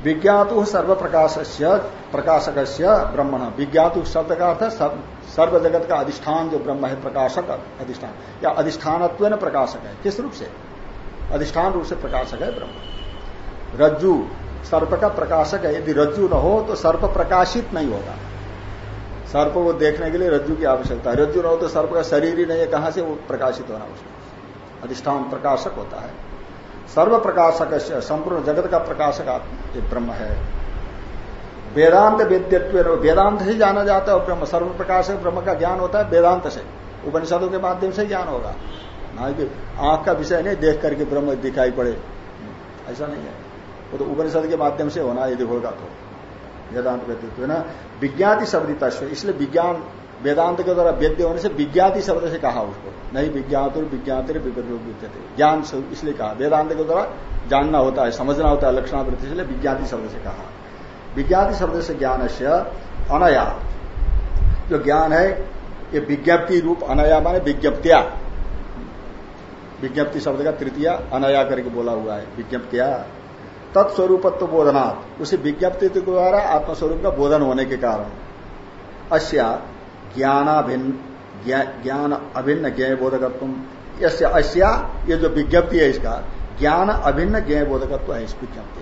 विज्ञातु सर्व प्रकाश प्रकाशक ब्रह्मण। विज्ञातु शब्द का अर्थ सर्व जगत का अधिष्ठान, जो ब्रह्म है, प्रकाशक अधिष्ठान। या अधिष्ठानत्व प्रकाशक है। किस रूप से? अधिष्ठान रूप से प्रकाशक है, ब्रह्म। रज्जु, सर्प का प्रकाशक है। यदि रज्जु न हो तो सर्प प्रकाशित नहीं होगा। सर्प को देखने के लिए रज्जु की आवश्यकता है। रज्जु न हो तो सर्प का शरीर ही नहीं है। कहाँ से वो प्रकाशित होना उसको अधिष्ठान प्रकाशक होता है। सर्व प्रकाशक संपूर्ण जगत का प्रकाशक ब्रह्म है। वेदांत वेद्यत्व, वेदांत से जाना जाता है ब्रह्म सर्व प्रकाशक ब्रह्म का ज्ञान होता है, वेदांत से। उपनिषदों के माध्यम से ज्ञान होगा। ना कि आँख का विषय नहीं, देख करके ब्रह्म दिखाई पड़े। ऐसा नहीं है। वो तो उपनिषद के माध्यम से होना यदि होगा तो। वेदांत व्यक्तित्व ना। विज्ञाति शब्द तस्व इसलिए विज्ञान वेदांत के द्वारा वेद्य होने से विज्ञाति शब्द से कहा उसको नहीं विज्ञात और विज्ञात ज्ञान इसलिए कहा, वेदांत के द्वारा जानना होता है, समझना होता है लक्षणावृत्ति इसलिए विज्ञाति शब्द से कहा विज्ञाति शब्द से ज्ञान से अनया जो ज्ञान है ये विज्ञप्ति रूप अनया माने विज्ञप्तिया विज्ञप्ति शब्द का तृतीय अनया करके बोला हुआ है विज्ञप्तिया तत्स्वरूपत्व बोधनात् उसी विज्ञप्ति के द्वारा आत्मस्वरूप का बोधन होने के कारण अस्या ज्ञानाभिन्न ज्ञान अभिन्न ज्ञ बोधकत्व अस्या, ये जो विज्ञप्ति है इसका ज्ञान अभिन्न ज्ञ बोधकत्व है इस विज्ञप्ति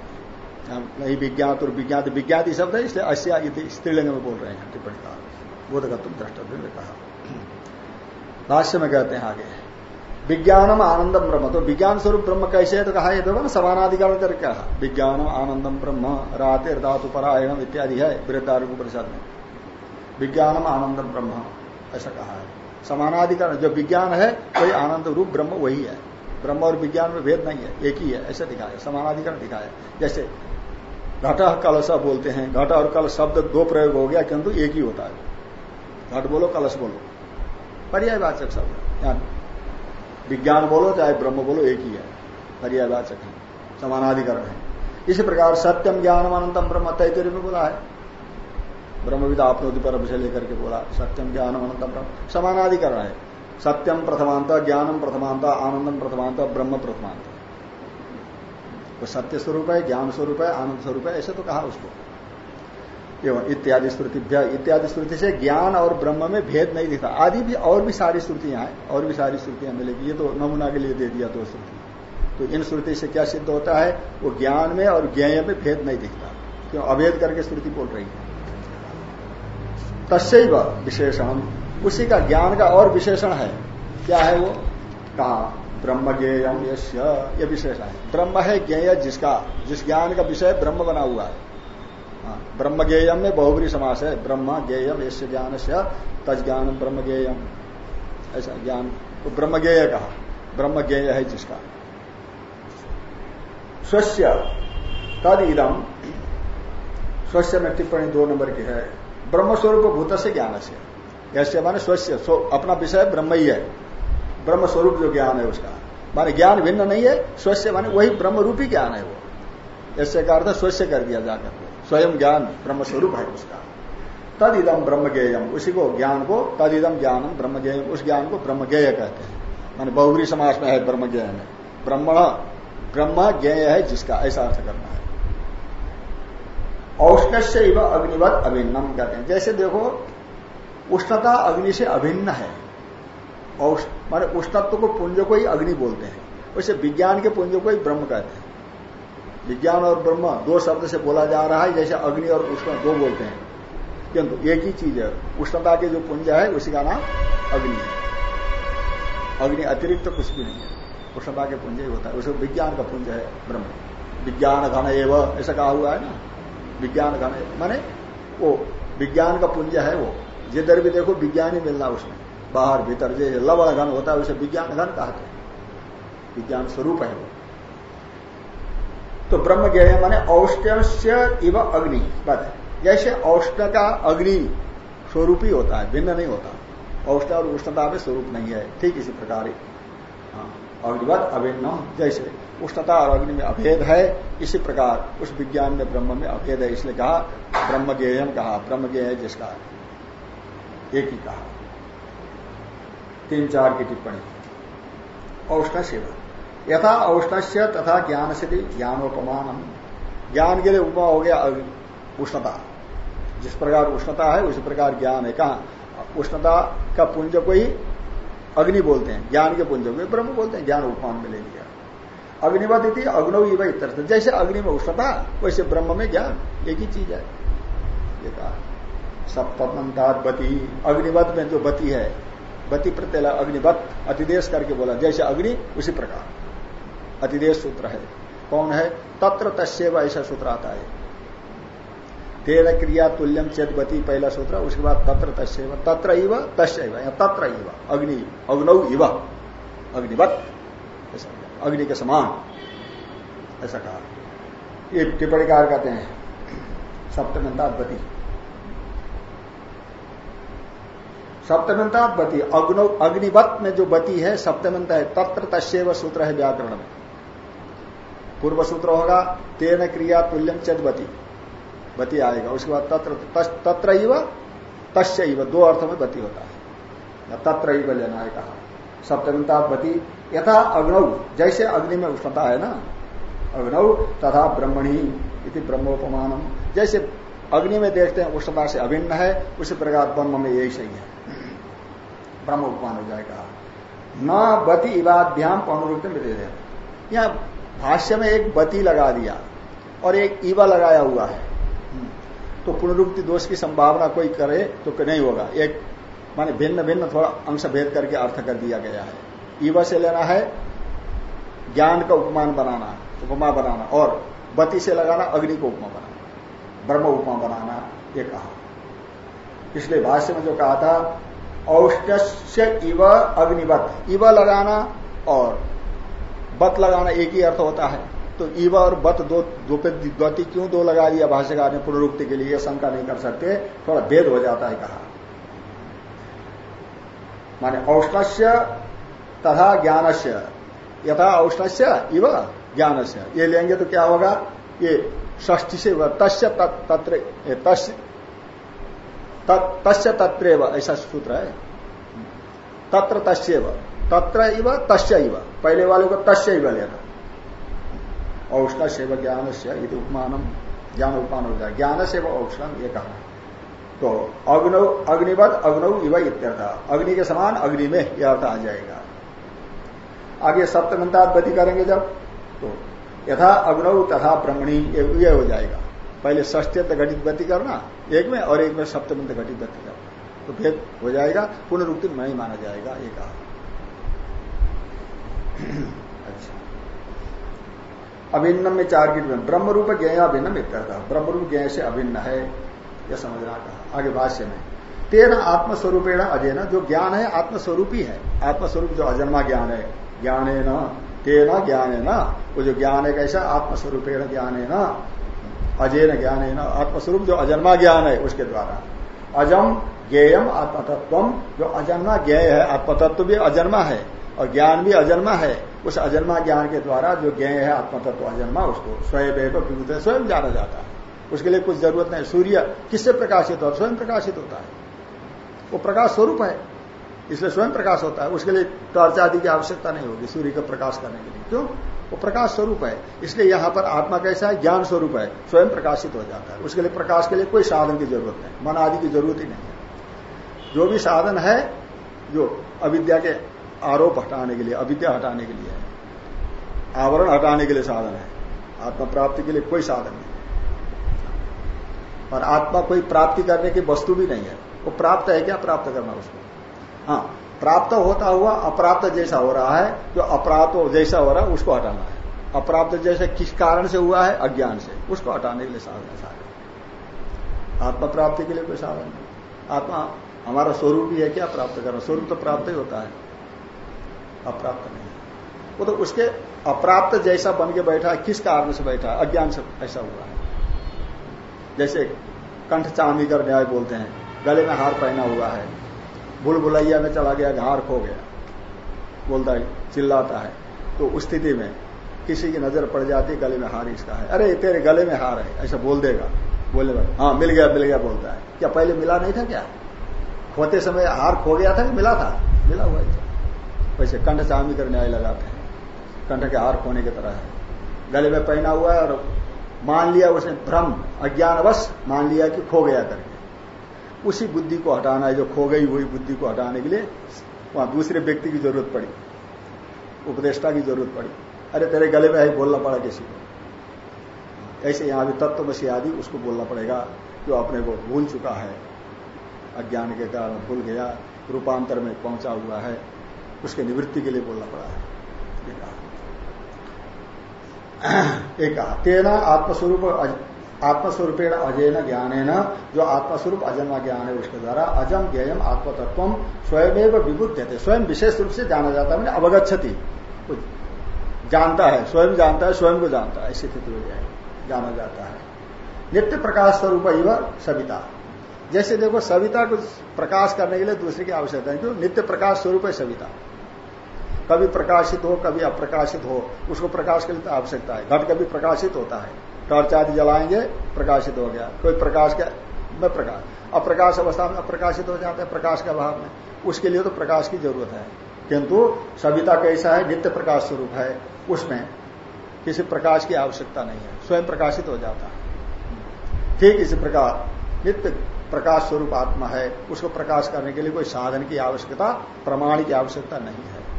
नहीं विज्ञात और विज्ञात, विज्ञाति शब्द है, इसलिए अस्या स्त्रीलिंग में बोल रहे हैं, टिप्पणी का। बोधकत्व द्रष्टव्य कहा। भाष्य में कहते हैं आगे, विज्ञानम आनंदम ब्रह्म। तो विज्ञान स्वरूप ब्रह्म कैसे है? तो कहा ये तो समानाधिकार करके कहा, विज्ञानम आनंदम ब्रह्म राते धातु परायणम इत्यादि है वृद्धारूप परिषद में। विज्ञानम आनंदम ब्रह्म। ऐसा कहा है। समानाधिकरण, जो विज्ञान है, वही आनंद रूप ब्रह्म वही है। ब्रह्म और विज्ञान में भेद नहीं है, एक ही है, ऐसे दिखाया, समानाधिकरण दिखाया। जैसे घट कलश बोलते हैं, घट और कलश शब्द दो प्रयोग हो गया, किंतु एक ही होता है। घट बोलो, कलश बोलो। पर्यायवाचक शब्द विज्ञान बोलो, चाहे ब्रह्म बोलो, एक ही है। पर्यावाचक है। समानाधिकरण है। इसी प्रकार सत्यम ज्ञान अनंतम ब्रह्म तैतरी में बोला है। ब्रह्मविद आपनोति पर से लेकर के बोला, सत्यम ज्ञान अनंतम ब्रह्म। समानाधिकरण है। सत्यम प्रथमांत, ज्ञानम प्रथमांत, आनंदम प्रथमांत, ब्रह्म प्रथमांत। वो सत्य स्वरूप है, ज्ञान स्वरूप है, आनंद स्वरूप है, ऐसे तो कहा उसको। एवं इत्यादि श्रुति इत्यादि श्रुति से ज्ञान और ब्रह्म में भेद नहीं दिखता। आदि भी और भी सारी श्रुतियाँ हैं, और भी सारी श्रुतियाँ मिलेगी। ये तो नमूना के लिए दे दिया दो श्रुति। तो इन श्रुति से क्या सिद्ध होता है? वो ज्ञान में और ज्ञेय में भेद नहीं दिखता। क्यों? अभेद करके श्रुति बोल रही है। तस्व विशेषण उसी का ज्ञान का और विशेषण है। क्या है वो? कहा ब्रह्म ज्ञेयम ये विशेषण है। ब्रह्म है ज्ञेय जिसका जिस ज्ञान का विषय ब्रह्म बना हुआ है। हाँ, ब्रह्म ज्ञेयम में बहुबरी समास है। ब्रह्म ज्ञेयम यश ज्ञान से तज्ञान ब्रह्म ज्ञेयम ऐसा ज्ञान तो ब्रह्म ज्ञेय कहा। ब्रह्म ज्ञेय है जिसका। स्वस्य तद इदम स्वस्य में टिप्पणी दो नंबर की है। ब्रह्म स्वरूप भूत से ज्ञान से ऐसे माने स्वस्य अपना विषय ब्रह्म ही। है ब्रह्म स्वरूप जो ज्ञान है उसका। माने ज्ञान भिन्न नहीं है, स्वस्य माने वही ब्रह्म रूपी ज्ञान है वो। ऐसे का अर्थ स्वस्य कर दिया जाकर स्वयं ज्ञान ब्रह्म स्वरूप है उसका। तद इदम ब्रह्म गेयम उसी को ज्ञान को तद इदम ज्ञानम ब्रह्म गेयम उस ज्ञान को ब्रह्म गेय कहते हैं। माने बहुबरी समाज में है ब्रह्म ज्ञ में ब्रह्मण ब्रह्म ज्ञेय है जिसका, ऐसा अर्थ करना है। औष्णस्य इव अग्निवत अभिन्नम कहते हैं। जैसे देखो, उष्णता अग्नि से अभिन्न है। माने उष्णत्व को पुंज को ही अग्नि बोलते हैं। वैसे विज्ञान के पुंज को ही ब्रह्म कहते हैं। विज्ञान और ब्रह्म दो शब्द से बोला जा रहा है, जैसे अग्नि और उष्ण दो बोलते हैं। किंतु एक ही चीज़ है, उष्णता के जो पुंज है, उसी का नाम अग्नि है। अग्नि अतिरिक्त तो कुछ भी नहीं है। उष्णता के पुंज ही होता है। उसे विज्ञान का पुंज है ब्रह्म। विज्ञान घन एवं, ऐसा कहा हुआ है ना? विज्ञान घन माने वो विज्ञान का पुंज है वो। जिधर भी देखो विज्ञान ही मिलना उसमें। बाहर भीतर जैसे लवण घन होता है उसे विज्ञान घन कहते हैं। विज्ञान स्वरूप है वो। तो ब्रह्म ज्ञ माने औष्ण्य इव अग्नि। बस जैसे औष्ण का अग्नि स्वरूप ही होता है भिन्न नहीं होता। औष्ण और उष्णता में स्वरूप नहीं है। ठीक इसी प्रकार हाँ, अग्निवत अभिन्न जैसे। उष्णता और अग्नि में अभेद है। इसी प्रकार उस विज्ञान में ब्रह्म में अभेद है, इसलिए कहा ब्रह्म ज्ञेयम कहा। ब्रह्म ज्ञेय जिसका एक ही कहा। तीन चार की टिप्पणी। औष्ण सेवा। यथा औष्णस्य तथा ज्ञान से ज्ञानोपमान ज्ञान के लिए उपमा हो गया उष्णता। जिस प्रकार उष्णता है, उसी प्रकार ज्ञान है। कहा? उष्णता का पुंज को ही अग्नि बोलते हैं। ज्ञान के पुंज को ब्रह्म बोलते हैं। ज्ञान उपमान में ले लिया। अग्निवत थी अग्नव इव इतर जैसे अग्नि में उष्णता, वैसे ब्रह्म में ज्ञान। एक ही चीज़ है। ये कहा। सप्तमंतात बती अग्निवत में जो बती है, बती प्रत्यय अग्निवत, अतिदेश करके बोला। जैसे अग्नि, उसी प्रकार। अतिदेश सूत्र है। कौन है? तत्र तस्व ऐसा सूत्र आता है। तेन क्रिया तुल्यम चेत चेतवती पहला सूत्र, उसके बाद तत्र तस्व तत्र तस्व तत्र इव। अग्नि, अग्नौ इव। अग्निवत। अग्नि के समान। ऐसा कहा। ये टिप्पणीकार कहते हैं सप्तमंतावती सप्तमंतावती अग्नो, अग्निवत में जो बती है सप्तमंत है, तत्र तस्व सूत्र है व्याकरण में। पूर्व सूत्र होगा, तेन क्रिया तुल्यम चदवती बती। बती आएगा, उसके बाद तत्र तत्र तस्य दो अर्थों में बती होता है। तत्र लेना है कहा। सप्तमता बती यथा अग्नौ, जैसे अग्नि में उष्णता है ना? अग्नौ तथा ब्रह्मणी इति ब्रह्मोपमान जैसे अग्नि में देखते हैं, उष्णता से अभिन्न है, उसी प्रकार ब्रह्म में यही सही है। ब्रह्म उपमान हो जाएगा। न बती इवाद्याम पौनुरुक्त में दे यहाँ भाष्य में एक बती लगा दिया और एक ईवा लगाया हुआ है। तो पुनरुक्ति दोष की संभावना कोई करे तो नहीं होगा। एक माने भिन्न भिन्न थोड़ा अंश भेद करके अर्थ कर दिया गया है। ईव से लेना है, ज्ञान का उपमान बनाना, उपमा बनाना, और बती से लगाना, अग्नि को उपमा बनाना, ब्रह्म उपमा बनाना, ये कहा। इसलिए भाष्य में जो कहा था औष्ण्य इव अग्निवत, इव लगाना और बत लगाना एक ही अर्थ होता है। तो ईवा और बत दो द्वती क्यों दो लगा दिया? भाष्यकार ने पुनरुक्ति के लिए शंका नहीं कर सकते, थोड़ा भेद हो जाता है कहा। माने औष्णस्य तथा ज्ञानस्य। यथा औष्णस्य इव ज्ञानस्य। ये लेंगे तो क्या होगा? ये ष्ठी से तस्य तत्र तस्य तत्र ऐसा सूत्र है। तत्र तस्व तत्र इव, तस्य इव। पहले वाले को तस्य इव लेना औष्ण सेव ज्ञान से उपमान, ज्ञान उपमान हो जाए ज्ञान से औष्ण, ये कहा। तो अग्नौ, अग्निवत, अग्नौ इव इत्यर्थ। अग्नि के समान अग्नि में यह अर्थ आ जाएगा। आगे सप्तमंतावती करेंगे जब तो यथा अग्नौ तथा ब्रह्मणी ये हो जाएगा। पहले षष्ठ्यंत घटित गति करना, एक में और एक में सप्तमंत घटित गति करना। तो भेद हो जाएगा, पुनरुक्ति नहीं माना जाएगा एक अच्छा। अभिन्नम में चार की ब्रह्म रूप ज्ञ अभिन्नम इत्यर्थ। ब्रह्म रूप ज्ञ से अभिन्न है। यह समझना कहा आगे भाष्य में, तेना आत्मस्वरूपेण अजय जो ज्ञान है, आत्मस्वरूप ही। है आत्मस्वरूप जो अजन्मा ज्ञान है ज्ञान है न तेना ज्ञान है न वो जो ज्ञान है कैसा? आत्मस्वरूपेण ज्ञान है न अजय ज्ञान है न आत्मस्वरूप जो अजन्मा ज्ञान है, उसके द्वारा। अजम ज्ञेयम आत्मतत्व जो अजन्मा ज्ञेय है, आत्मतत्व भी अजन्मा है, और ज्ञान भी अजन्मा है, उस अजन्मा ज्ञान के द्वारा जो ज्ञेय है, आत्मतत्व अजन्मा, उसको स्वयं स्वयं जाना जाता है। उसके लिए कुछ ज़रूरत नहीं। सूर्य किससे प्रकाशित होता स्वयं प्रकाशित होता है। वो प्रकाश स्वरूप है, इसलिए स्वयं प्रकाश होता है। उसके लिए टॉर्च आदि की आवश्यकता नहीं होगी, सूर्य का प्रकाश करने के लिए। क्यों? वो प्रकाश स्वरूप है, इसलिए यहाँ पर आत्मा कैसा है? ज्ञान स्वरूप है, स्वयं प्रकाशित हो जाता है। उसके लिए प्रकाश के लिए कोई साधन की ज़रूरत नहीं, मन आदि की ज़रूरत ही नहीं है। जो भी साधन है, जो अविद्या के आरोप हटाने के लिए, अविद्या हटाने के लिए आवरण हटाने के लिए साधन है। आत्मा प्राप्ति के लिए कोई साधन नहीं। और आत्मा कोई प्राप्ति करने की वस्तु भी नहीं है। वो प्राप्त है क्या? प्राप्त करना उसको। हाँ प्राप्त होता हुआ अप्राप्त जैसा हो रहा है, जो अप्राप्त जैसा हो रहा है, उसको हटाना है। अप्राप्त जैसे किस कारण से हुआ है? अज्ञान से। उसको हटाने के लिए साधन साधन आत्मा प्राप्ति के लिए कोई साधन नहीं। आत्मा हमारा स्वरूप ही है क्या प्राप्त करना? स्वरूप तो प्राप्त ही होता है। अप्राप्त नहीं वो तो उसके अप्राप्त जैसा बन के बैठा है, किस कारण से बैठा है? अज्ञान से ऐसा हुआ है। जैसे कंठ चामी कर न्याय बोलते हैं, गले में हार पहना हुआ है भूल भुलैया में चला गया हार खो गया, बोलता है, चिल्लाता है। तो उस स्थिति में किसी की नज़र पड़ जाती, गले में हार इसका है। अरे तेरे गले में हार है, ऐसा बोल देगा। बोले हाँ मिल गया मिल गया, बोलता है। क्या पहले मिला नहीं था क्या? खोते समय हार खो गया था कि मिला था? मिला हुआ था। वैसे कंठ चामी कर न्याय लगाते हैं। कंठ के हार खोने की तरह है। गले में पहना हुआ है और मान लिया उसने भ्रम, अज्ञानवश मान लिया कि खो गया करके। उसी बुद्धि को हटाना है, जो खो गई हुई बुद्धि को हटाने के लिए वहाँ दूसरे व्यक्ति की ज़रूरत पड़ी, उपदेष्टा की ज़रूरत पड़ी। अरे तेरे गले में है, बोलना पड़ा किसी को। ऐसे यहाँ भी तत्व तत्वमसी आदि उसको बोलना पड़ेगा, जो अपने को भूल चुका है। अज्ञान के कारण भूल गया, रूपांतर में पहुँचा हुआ है, उसके निवृत्ति के लिए बोलना पड़ा है। एक तेना आत्मस्वरूप आत्मस्वरूपेण अजयन ज्ञान जो आत्मस्वरूप अजन्मा ज्ञान है उसके द्वारा, अजम ज्ञम आत्मतत्व स्वयं विबुद्ध थे स्वयं विशेष रूप से जाना जाता है, मैंने अवगछति जानता है, स्वयं जानता है, स्वयं को जानता है, ऐसी स्थिति हो जाए जाना जाता है। नित्य प्रकाश स्वरूप ही सविता। जैसे देखो, सविता को प्रकाश करने के लिए दूसरे की आवश्यकता है क्यों नित्य प्रकाश स्वरूप है सविता। कभी प्रकाशित हो, कभी अप्रकाशित हो, उसको प्रकाश के लिए तो आवश्यकता है। घट कभी प्रकाशित होता है। टॉर्च आदि जलाएँगे, प्रकाशित हो गया। कोई प्रकाश का में प्रकाश। अप्रकाश अवस्था में अप्रकाशित हो जाता है, प्रकाश के अभाव में। उसके लिए तो प्रकाश की ज़रूरत है। किंतु सविता कैसा है? नित्य प्रकाश स्वरूप है। उसमें किसी प्रकाश की आवश्यकता नहीं है। स्वयं प्रकाशित हो जाता है। ठीक इसी प्रकार, नित्य प्रकाश स्वरूप आत्मा है। उसको प्रकाश करने के लिए कोई साधन की आवश्यकता, प्रमाण की आवश्यकता नहीं है।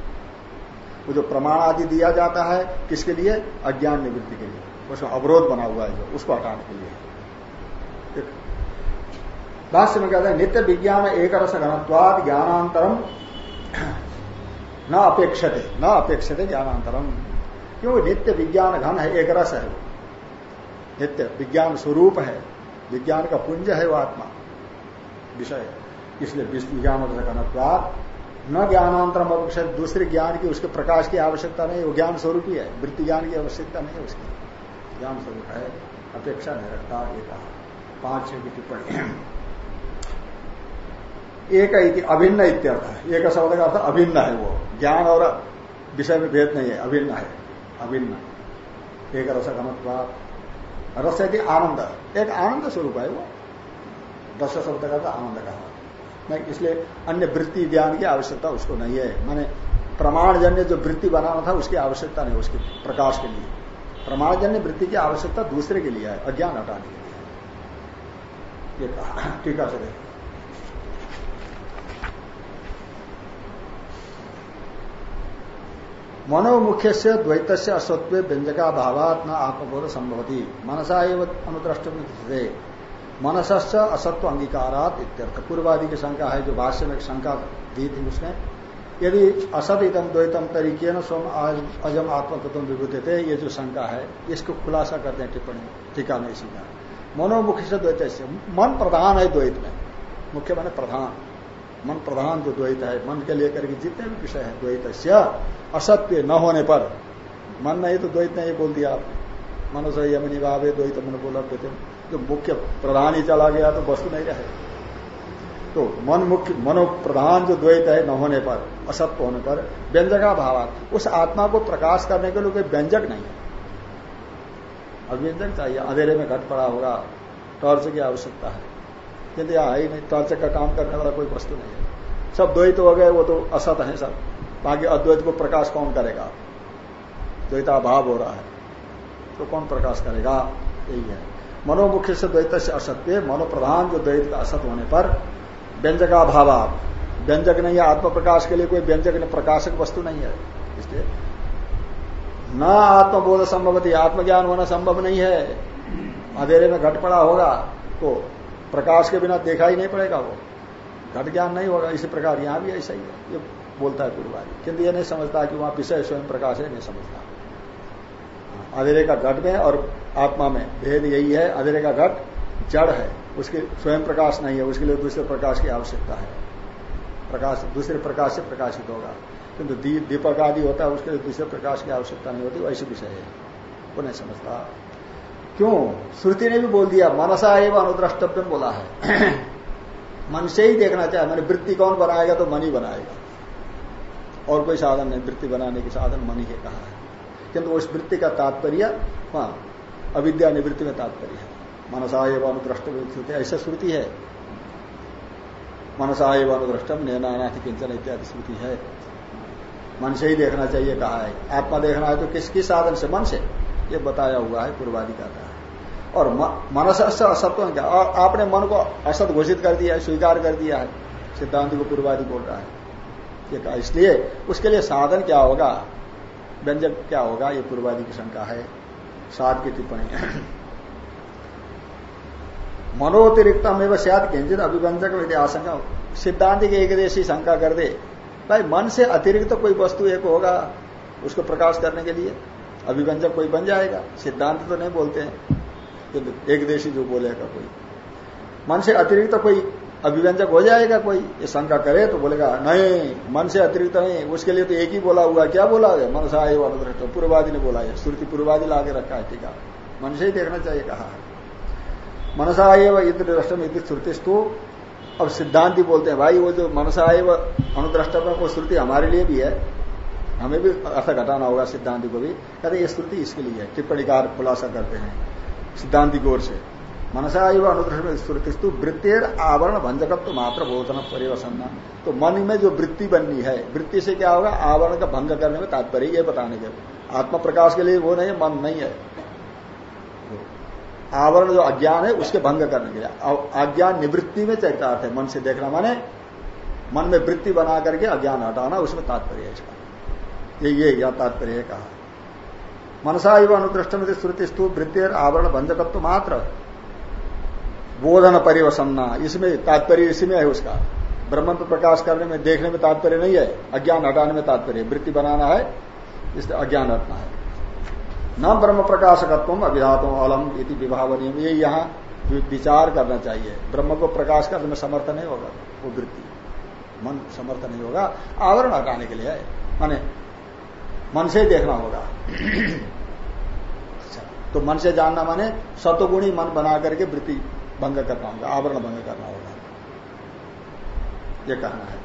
वो जो प्रमाण आदि दिया जाता है, किसके लिए? अज्ञान निवृत्ति के लिए। उसमें अवरोध बना हुआ है जो, उसको हटाने के लिए। भाष्य में कहते हैं, नित्य विज्ञान एक रस घनत्वाद ज्ञानांतरम न अपेक्षते न अपेक्षते ज्ञानांतरम। क्यों? नित्य विज्ञान घन है एक रस है वो। नित्य विज्ञान स्वरूप है। विज्ञान का पुंज है वो आत्मा। विषय इसलिए विज्ञान रस घनत्वाद न ज्ञानांतरम अपेक्षा दूसरे ज्ञान की उसके प्रकाश की आवश्यकता नहीं, वो ज्ञान स्वरूप ही। है वृत्ति ज्ञान की आवश्यकता नहीं है उसकी। ज्ञान स्वरूप है, अपेक्षा नहीं रखता ये कहा। पाँच की टिप्पणी। एक अभिन्न इत्यर्थ है। एक शब्द का अर्थ अभिन्न है वो। ज्ञान और विषय में भेद नहीं है, अभिन्न है। अभिन्न। एक रस घनत्व, रस है आनंद। एक आनंद स्वरूप है वो। दस शब्द का आनंद कहा। नहीं इसलिए अन्य वृत्ति ज्ञान की आवश्यकता उसको नहीं है। माने प्रमाणजन्य जो वृत्ति बनाना था, उसकी आवश्यकता नहीं, उसके प्रकाश के लिए। प्रमाणजन्य वृत्ति की आवश्यकता दूसरे के लिए है, अज्ञान हटाने के लिए ये कहा टीका से देखो मनोमुख्य द्वैत से असत्व व्यंजका भावात न आत्मबोध संभवती। मनसा एवं अनुद्रष्ट मनसस्य असत्व अंगीकारात इत्यर्थ। पूर्वादि की शंका है, जो भाष्य में शंका दी थी उसने यदि असत इतम द्वैतम तरीके न स्वम अजम आत्मतत्व विभूति थे ये जो शंका है, इसको खुलासा करते हैं टिप्पणी, टीका में इसी का मनोमुख्य से द्वैत से मन प्रधान है द्वैत में। मुख्य माने प्रधान। मन प्रधान जो द्वैत है, मन के लेकर के जितने भी विषय है द्वैत असत्य न होने पर। मन नहीं तो द्वैत नहीं बोल दिया आप। मनुष्य यमनी भावे द्वैत मन बोला जो मुख्य प्रधान ही चला गया तो वस्तु नहीं रहे। तो मन मुख्य, मनो प्रधान जो द्वैत है न होने पर, असत्य होने पर, व्यंजका भाव उस आत्मा को प्रकाश करने के लिए कोई व्यंजक नहीं है। अव्यंजक चाहिए, अंधेरे में घट पड़ा होगा, टॉर्च की आवश्यकता है। किंतु यहाँ ही नहीं, टॉर्च का काम करने वाला कोई वस्तु नहीं है। सब द्वैत हो गए, वो तो असत है सब। बाकी अद्वैत को प्रकाश कौन करेगा? द्वैता भाव हो रहा है। तो कौन प्रकाश करेगा? यही है। मनोमुख्य से द्वैत से असत्य मनोप्रधान जो द्वैत का असत होने पर व्यंजका भाव व्यंजक नहीं है आत्म प्रकाश के लिए कोई व्यंजक प्रकाशक वस्तु नहीं है। इसलिए न आत्मबोध संभवती, आत्मज्ञान होना संभव नहीं है। अंधेरे में घट पड़ा होगा तो प्रकाश के बिना देखा ही नहीं पड़ेगा वो। घट ज्ञान नहीं होगा, इसी प्रकार यहाँ भी ऐसा ही है। ये बोलता है पूर्वाजी किंतु ये नहीं समझता कि वहाँ विषय स्वयं प्रकाश है, नहीं समझता। अंधेरे का घट में और आत्मा में भेद यही है, अधेरे का घट जड़ है। उसके स्वयं प्रकाश नहीं है, उसके लिए दूसरे प्रकाश की आवश्यकता है। प्रकाश, दूसरे प्रकाश से प्रकाशित होगा। किंतु दीप दीपक आदि होता है, उसके लिए दूसरे प्रकाश की आवश्यकता नहीं होती, वैसे विषय है। वो नहीं समझता। क्यों? श्रुति ने भी बोल दिया, मनसा एवं अनुद्रष्टव्य बोला है। मन से ही देखना चाहे, मैंने वृत्ति कौन बनाएगा तो मन ही बनाएगा। और कोई साधन नहीं, वृत्ति बनाने के साधन मन ही कहा है। किंतु उस वृत्ति का तात्पर्य हाँ अविद्या निवृत्ति में तात्पर्य है। मनसा एवं अनुद्रष्ट ऐसा श्रुति है। मनसा एवं अनुद्रष्टम नैनानाथ किंचन इत्यादि श्रुति है। मन से ही देखना चाहिए कहा है। आत्मा देखना है तो किस साधन से? मन से। ये बताया हुआ है पूर्वादि का है। और मनस असत्व क्या और आपने मन को असत घोषित कर दिया है, स्वीकार कर दिया है। सिद्धांत को पूर्वादि बोल रहा है। ये कहा, इसलिए उसके लिए साधन क्या होगा? व्यंजक क्या होगा? ये पूर्वादि की शंका है। सात की टिप्पणी मनोतिरिक्तम एवं सियाद किंचित अभिव्यंजक यदि आशंका। सिद्धांत की एक देशी शंका कर दे। भाई, मन से अतिरिक्त तो कोई वस्तु एक होगा, उसको प्रकाश करने के लिए अभिव्यंजक कोई बन जाएगा। सिद्धांत तो नहीं बोलते हैं। एक देशी जो बोलेगा कोई। मन से अतिरिक्त तो कोई अभिव्यंजक हो जाएगा कोई। ये शंका करे तो बोलेगा, नहीं, मन से अतिरिक्त नहीं, उसके लिए तो एक ही बोला हुआ क्या बोला है? मन से आए वाला पूर्वादि ने बोला है। श्रुति पूर्वादि ला के रखा है टीका मन से ही देखना चाहिए, कहा मनसा इत्र दृष्टम इति श्रुतिस्तु अब सिद्धांति बोलते हैं, भाई, वो जो मनसा एव अनुद्रष्टम वो श्रुति हमारे लिए भी है। हमें भी अर्थ घटाना होगा सिद्धांति को भी। कहते ये श्रुति इसके लिए है। टिप्पणीकार खुलासा करते हैं सिद्धांति की ओर से। मनसा एव अनुद्रष्ट श्रुतिस्तु वृत्तिर आवरण भंजकत्व मात्र बोधन परिवसन। तो मन में जो वृत्ति बननी है, वृत्ति से क्या होगा? आवरण का भंग करने में तात्पर्य ये बताने के आत्म प्रकाश के लिए वो नहीं, मन नहीं है। आवरण जो अज्ञान है, उसके भंग करने के लिए। अज्ञान निवृत्ति में चरितार्थ है, मन से देखना माने, मन में वृत्ति बना करके अज्ञान हटाना, उसमें तात्पर्य है इसका। ये ये तात्पर्य कहा। मनसा एवं अनुदृष्ट में श्रुति स्तू वृत्ति आवरण भंजकत्व मात्र। बोधन परिवसन्ना, इसमें तात्पर्य इसी में है उसका। ब्रह्म प्रकाश करने में, देखने में तात्पर्य नहीं है, अज्ञान हटाने में तात्पर्य वृत्ति बनाना है, इसलिए अज्ञान हटना है। न ब्रह्म प्रकाशकत्व अभिधातों अलम यदि विभावनीय ये यहाँ विचार करना चाहिए। ब्रह्म को प्रकाश करने में समर्थ नहीं होगा, वो वृत्ति। मन समर्थ नहीं होगा, आवरण हटाने के लिए है। माने मन से देखना होगा। अच्छा तो मन से जानना माने सतोगुणी मन बना करके वृत्ति भंग करना होगा, आवरण भंग करना होगा। ये कहना है।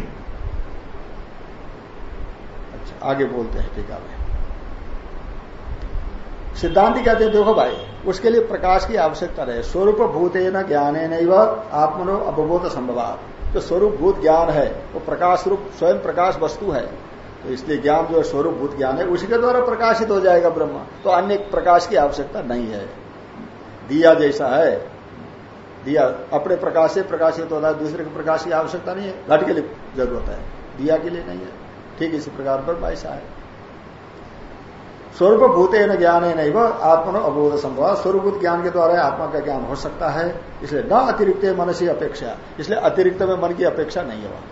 अच्छा आगे बोलते हैं टीका में। सिद्धांत कहते हैं, देखो भाई, उसके लिए प्रकाश की आवश्यकता रहे। स्वरूप भूत न ज्ञान है नहीं वह आत्मनो अवबोध संभव जो स्वरूप भूत ज्ञान है, वो तो प्रकाश रूप, स्वयं प्रकाश वस्तु है। तो इसलिए ज्ञान जो स्वरूप भूत ज्ञान है, उसी के द्वारा प्रकाशित हो जाएगा ब्रह्म। तो अन्य प्रकाश की आवश्यकता नहीं है। दिया जैसा है दिया, अपने प्रकाश से प्रकाशित होता है दूसरे के प्रकाश की आवश्यकता नहीं है। घट के लिए ज़रूरत है। दिया के लिए नहीं है। ठीक इसी प्रकार पर ऐसा है स्वरूप भूत न ज्ञान है नहीं वह आत्मा अबोध संभव। स्वरूप ज्ञान के द्वारा आत्मा का ज्ञान हो सकता है। इसलिए न अतिरिक्त मन से अपेक्षा। इसलिए अतिरिक्त में मन की अपेक्षा नहीं है वहाँ।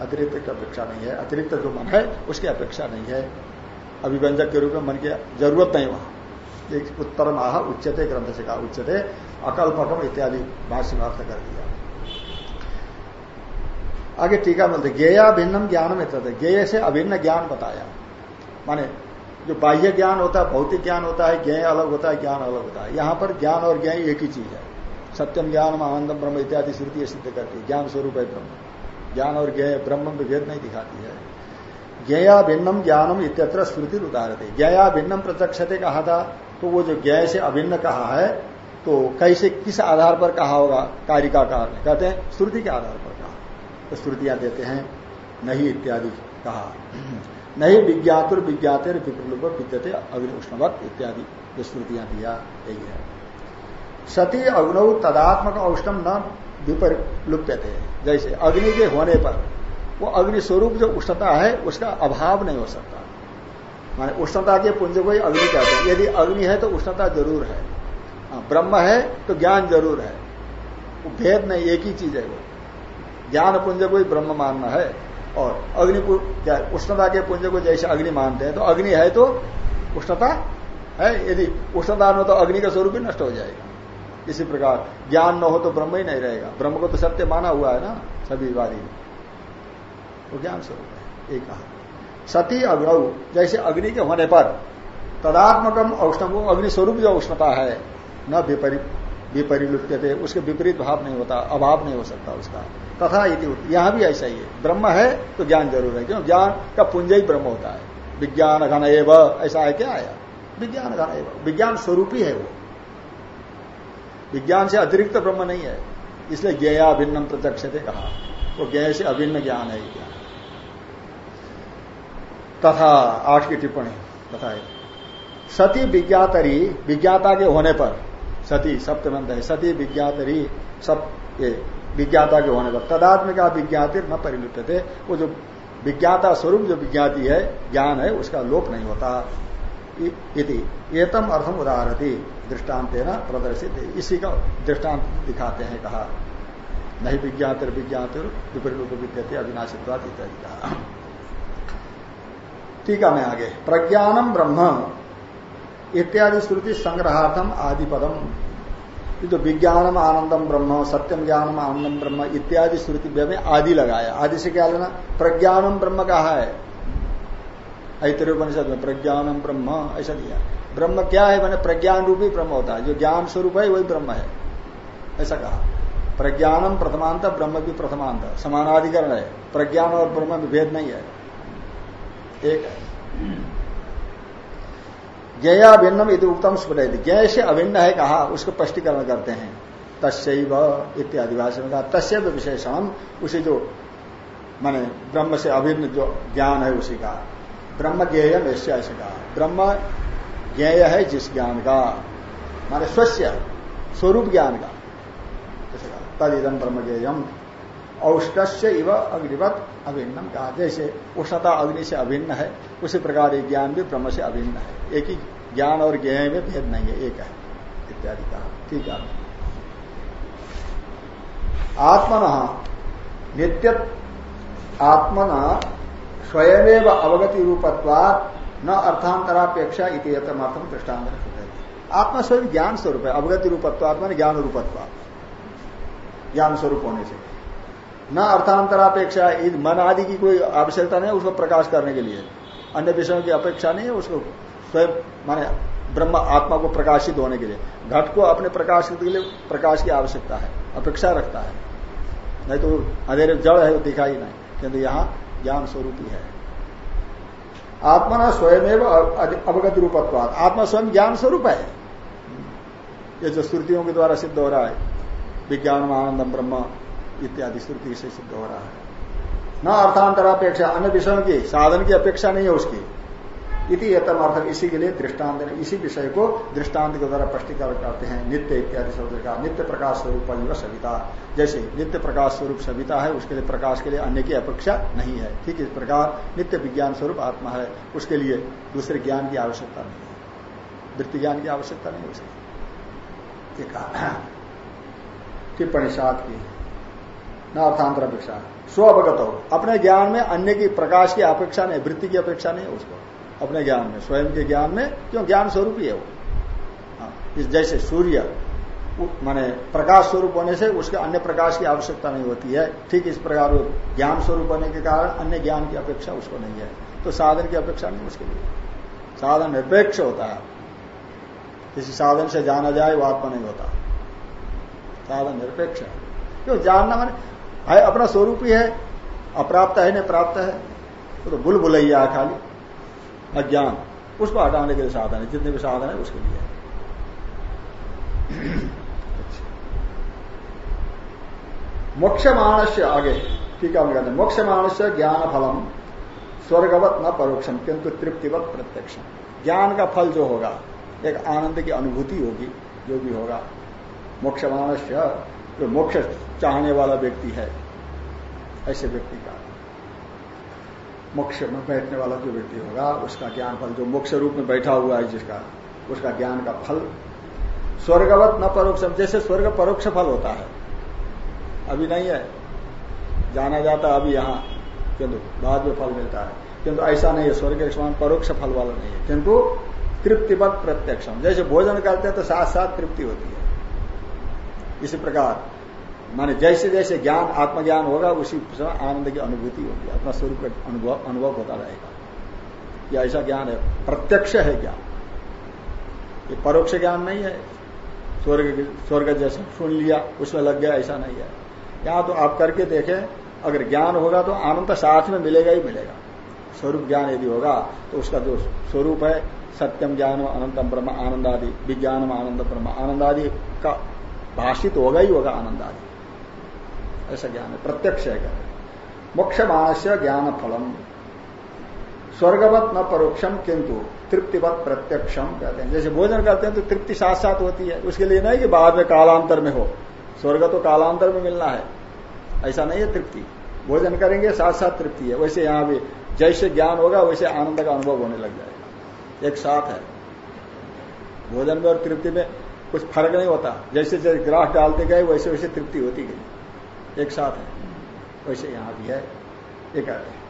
अतिरिक्त की अपेक्षा नहीं है। अतिरिक्त जो मन है, उसकी अपेक्षा नहीं है। अभिव्यंजक के रूप में मन की ज़रूरत नहीं वहाँ। उत्तर माह उच्चते ग्रंथ से कहा उच्चते अकल्पकम इत्यादि भाष्य में अर्थ कर दिया। आगे टीका बोलते गेया भिन्नम ज्ञान में तथा गेय से अभिन्न ज्ञान बताया। माने जो बाह्य ज्ञान होता है, भौतिक ज्ञान होता है ज्ञ अलग होता है, ज्ञान अलग होता है। यहाँ पर ज्ञान और ज्ञ एक ही चीज़ है। सत्यम ज्ञान आनंदम ब्रह्म इत्यादि श्रुति सिद्ध करती है। ज्ञान स्वरूप है ब्रह्म। ज्ञान और ज्ञ ब्रह्म में भेद नहीं दिखाती है। ज्ञया भिन्नम ज्ञानम इत्यत्र श्रुति उदाहरते ज्ञया भिन्नम प्रत्यक्षते कहा था तो वो जो ज्ञ से अभिन्न कहा है तो कैसे, किस आधार पर कहा होगा? कारिकाकार ने। कहते हैं, श्रुति के आधार पर कहा। तो श्रुतियाँ देते हैं, नहीं इत्यादि कहा। नहीं विज्ञातुर विज्ञाते विप्रलुप विद्यते अग्नि उष्णवत इत्यादि। जो श्रुतियाँ दिया यही है। सती अग्नौ तदात्मक औष्णम न विपरिलुप्त थे जैसे अग्नि के होने पर वो अग्नि स्वरूप जो उष्णता है, उसका अभाव नहीं हो सकता। माने उष्णता के पुंज को ही अग्नि कहते हैं। यदि अग्नि है तो उष्णता ज़रूर है। ब्रह्म है तो ज्ञान ज़रूर है। वो भेद नहीं, एक ही चीज़ है वो। ज्ञान पुंज को ही ब्रह्म मानना है। और अग्नि क्या उष्णता के पुंज को जैसे अग्नि मानते हैं तो अग्नि है तो उष्णता है। यदि उष्णता न हो तो अग्नि का स्वरूप ही नष्ट हो जाएगा। इसी प्रकार, ज्ञान न हो तो ब्रह्म ही नहीं रहेगा। ब्रह्म को तो सत्य माना हुआ है ना, सभी वादी वो ज्ञान स्वरूप है, एक कहा। सती अग्नौ जैसे अग्नि के होने पर तदात्मकम औष्णम अग्नि स्वरूप जो उष्णता है न विपरिलुप्त थे उसके विपरीत भाव नहीं होता, अभाव नहीं हो सकता उसका। तथा यहाँ भी ऐसा ही है। ब्रह्म है तो ज्ञान ज़रूर है, क्यों? ज्ञान का पुंज ही ब्रह्म होता है। विज्ञान घन एव, ऐसा है क्या आया? विज्ञान घन एव। विज्ञान स्वरूप ही है वो। विज्ञान से अतिरिक्त ब्रह्म नहीं है। इसलिए ज्ञया भिन्नम प्रत्यक्ष थे कहा। वो ज्ञ से अभिन्न ज्ञान है ज्ञान तथा आठ की टिप्पणी। बताए सती विज्ञातरी, विज्ञाता के होने पर सती सप्तमंत है सती विज्ञातरी सब विज्ञाता के होने पर। तदात्म का विज्ञाति न परिलुप्त थे वो जो विज्ञाता स्वरूप जो विज्ञाति है, ज्ञान है, उसका लोप नहीं होता। इति। एतम अर्थम उदाहरती। दृष्टांत न प्रदर्शित। इसी का दृष्टांत दिखाते हैं, कहा। नहीं विज्ञातिर विज्ञातिर विपरीत विद्यते अविनाशित्वाद इत्यादि कहा। है, मैं आगे। प्रज्ञानम ब्रह्म। इत्यादि श्रुति संग्रहार्थम आदि पदम ये तो विज्ञानम आनंदम ब्रह्म, सत्यम ज्ञानम आनंदम ब्रह्म इत्यादि श्रुति में आदि लगाया। आदि से क्या लेना? प्रज्ञानम ब्रह्म कहा है? ऐतरोपनिषद में प्रज्ञानम ब्रह्म, ऐसा दिया ब्रह्म क्या है? मैंने प्रज्ञान रूपी ब्रह्म होता है। जो ज्ञान स्वरूप है, वही ब्रह्म है। ऐसा कहा। प्रज्ञानम प्रथमांत, ब्रह्म भी प्रथमांत। समानाधिकरण है। प्रज्ञान और ब्रह्म में भेद नहीं है। एक है। ज्ञया भिन्नम यदि उत्तम स्मृति ज्ञ से अभिन्न है कहा, उसको स्पष्टीकरण करते हैं। तस्व इत्यादि भाषण का तस्व विशेषण उसी जो, माने ब्रह्म से अभिन्न जो ज्ञान है उसी का। ब्रह्म ज्ञेयम ऐसे ऐसे कहा। ब्रह्म ज्ञेय है जिस ज्ञान का, माने स्वस्य, स्वरूप ज्ञान का। तद इदम ब्रह्म ज्ञेयम। औष्टस्य इव अग्निवत अभिन्नम कहा। जैसे उष्णता अग्नि से अभिन्न है, उसी प्रकार ये ज्ञान भी ब्रह्म से अभिन्न है। एक ही ज्ञान और ज्ञ में भेद नहीं है, एक है, इत्यादि कहा। ठीक है। आत्मन नित्य आत्मन स्वयं अवगति रूपत्वात न अर्थांतरापेक्षा इतम दृष्टांत आत्मा स्वयं ज्ञान स्वरूप है अवगति रूपत्वात्मा ज्ञान रूपत्वा ज्ञान स्वरूप होने से न अर्थांतरापेक्षा मन आदि की कोई आवश्यकता नहीं उसको प्रकाश करने के लिए। अन्य विषयों की अपेक्षा नहीं है उसको। स्वयं, माने ब्रह्म आत्मा को प्रकाशित होने के लिए। घट को अपने प्रकाशित के लिए प्रकाश की आवश्यकता है, अपेक्षा रखता है। नहीं तो अंधेरे जड़ है, वो दिखाई नहीं। किंतु यहाँ ज्ञान स्वरूप ही। है आत्मा न स्वयं अवगत रूपत्वाद आत्मा स्वयं ज्ञान स्वरूप है। ये जो श्रुतियों के द्वारा सिद्ध हो रहा है विज्ञान आनंदम ब्रह्म इत्यादि श्रुति से सिद्ध हो रहा है। न अर्थांतरापेक्षा, अन्य विषयों की, साधन की अपेक्षा नहीं है उसकी। इति एतम अर्थ इसी के लिए दृष्टांत, इसी विषय को दृष्टांत के द्वारा स्पष्टीकरण करते हैं। नित्य इत्यादि शब्द का, नित्य प्रकाश स्वरूप सविता। जैसे नित्य प्रकाश स्वरूप सविता है, उसके लिए प्रकाश के लिए अन्य की अपेक्षा नहीं है। ठीक इस प्रकार नित्य विज्ञान स्वरूप आत्मा है, उसके लिए दूसरे ज्ञान की आवश्यकता नहीं है। वृत्ति ज्ञान की आवश्यकता नहीं उसकी। टिप्पणी सात की न अर्थांतर अपेक्षा स्व अवगत हो अपने ज्ञान में अन्य की प्रकाश की अपेक्षा नहीं वृत्ति की अपेक्षा नहीं उसको। अपने ज्ञान में स्वयं के ज्ञान में क्यों? ज्ञान स्वरूप ही है वो। हाँ, जैसे सूर्य माने प्रकाश स्वरूप होने से उसके अन्य प्रकाश की आवश्यकता नहीं होती है। ठीक इस प्रकार ज्ञान स्वरूप होने के कारण अन्य ज्ञान की अपेक्षा उसको नहीं है। तो साधन की अपेक्षा नहीं उसके लिए। साधन निरपेक्ष होता है। किसी साधन से जाना जाए वो आत्मा नहीं होता। साधन निरपेक्ष क्यों? जानना माने अपना स्वरूप ही है, अप्राप्त है, नहीं प्राप्त है तो बुल बुलैया खाली, अज्ञान, उसको हटाने के लिए साधन है, जितने भी साधन है, उसके लिए मोक्ष मानस्य आगे, ठीक है कहते हैं, मोक्ष मानस्य ज्ञान फलम, स्वर्गवत न परोक्षम, किंतु तृप्तिवत प्रत्यक्षम। ज्ञान का फल जो होगा, एक आनंद की अनुभूति होगी, जो भी होगा, मोक्ष मानस्य जो मोक्ष चाहने वाला व्यक्ति है, ऐसे व्यक्ति का मोक्ष में बैठने वाला जो व्यक्ति होगा, उसका ज्ञान फल, जो मोक्ष रूप में बैठा हुआ है जिसका, उसका ज्ञान का फल स्वर्गवत न परोक्ष जैसे स्वर्ग परोक्ष फल होता है, अभी नहीं है। जाना जाता अभी यहाँ, किंतु बाद में फल मिलता है। किंतु ऐसा नहीं है, स्वर्ग के समान परोक्ष फल वाला नहीं है। किंतु तृप्तिवत प्रत्यक्षम। जैसे भोजन करते हैं तो साथ साथ तृप्ति होती है। इसी प्रकार, माने जैसे जैसे ज्ञान, आत्मज्ञान होगा, उसी समय आनंद की अनुभूति होगी अपना स्वरूप का अनुभव अनुभव होता रहेगा। यह ऐसा ज्ञान है, प्रत्यक्ष है ज्ञान। ये परोक्ष ज्ञान नहीं है, स्वर्ग स्वर्ग जैसे सुन लिया, उसमें लग गया, ऐसा नहीं है। यहाँ तो आप करके देखें, अगर ज्ञान होगा तो आनंद साथ में मिलेगा ही मिलेगा। स्वरूप ज्ञान यदि होगा तो उसका जो स्वरूप है, सत्यम ज्ञान अनंतम ब्रह्म आनंद आदि विज्ञान आनंद ब्रह्म आनंद आदि का भाषित होगा ही होगा आनंद आदि। ऐसा ज्ञान है, प्रत्यक्ष है कहते मोक्ष मानस्य ज्ञान फलम स्वर्गवत न परोक्षम किंतु तृप्तिवत प्रत्यक्षम कहते हैं। जैसे भोजन करते हैं तो तृप्ति साथ साथ होती है। उसके लिए नहीं कि बाद में कालांतर में हो। स्वर्ग तो कालांतर में मिलना है। ऐसा नहीं है तृप्ति। भोजन करेंगे साथ साथ तृप्ति है। वैसे यहाँ भी जैसे ज्ञान होगा, वैसे आनंद का अनुभव होने लग जाएगा। एक साथ है। भोजन में और तृप्ति में कुछ फ़र्क नहीं होता। जैसे जैसे ग्राह डालते गए, वैसे वैसे तृप्ति होती गई। एक साथ है। वैसे यहाँ भी है। ये कहते हैं।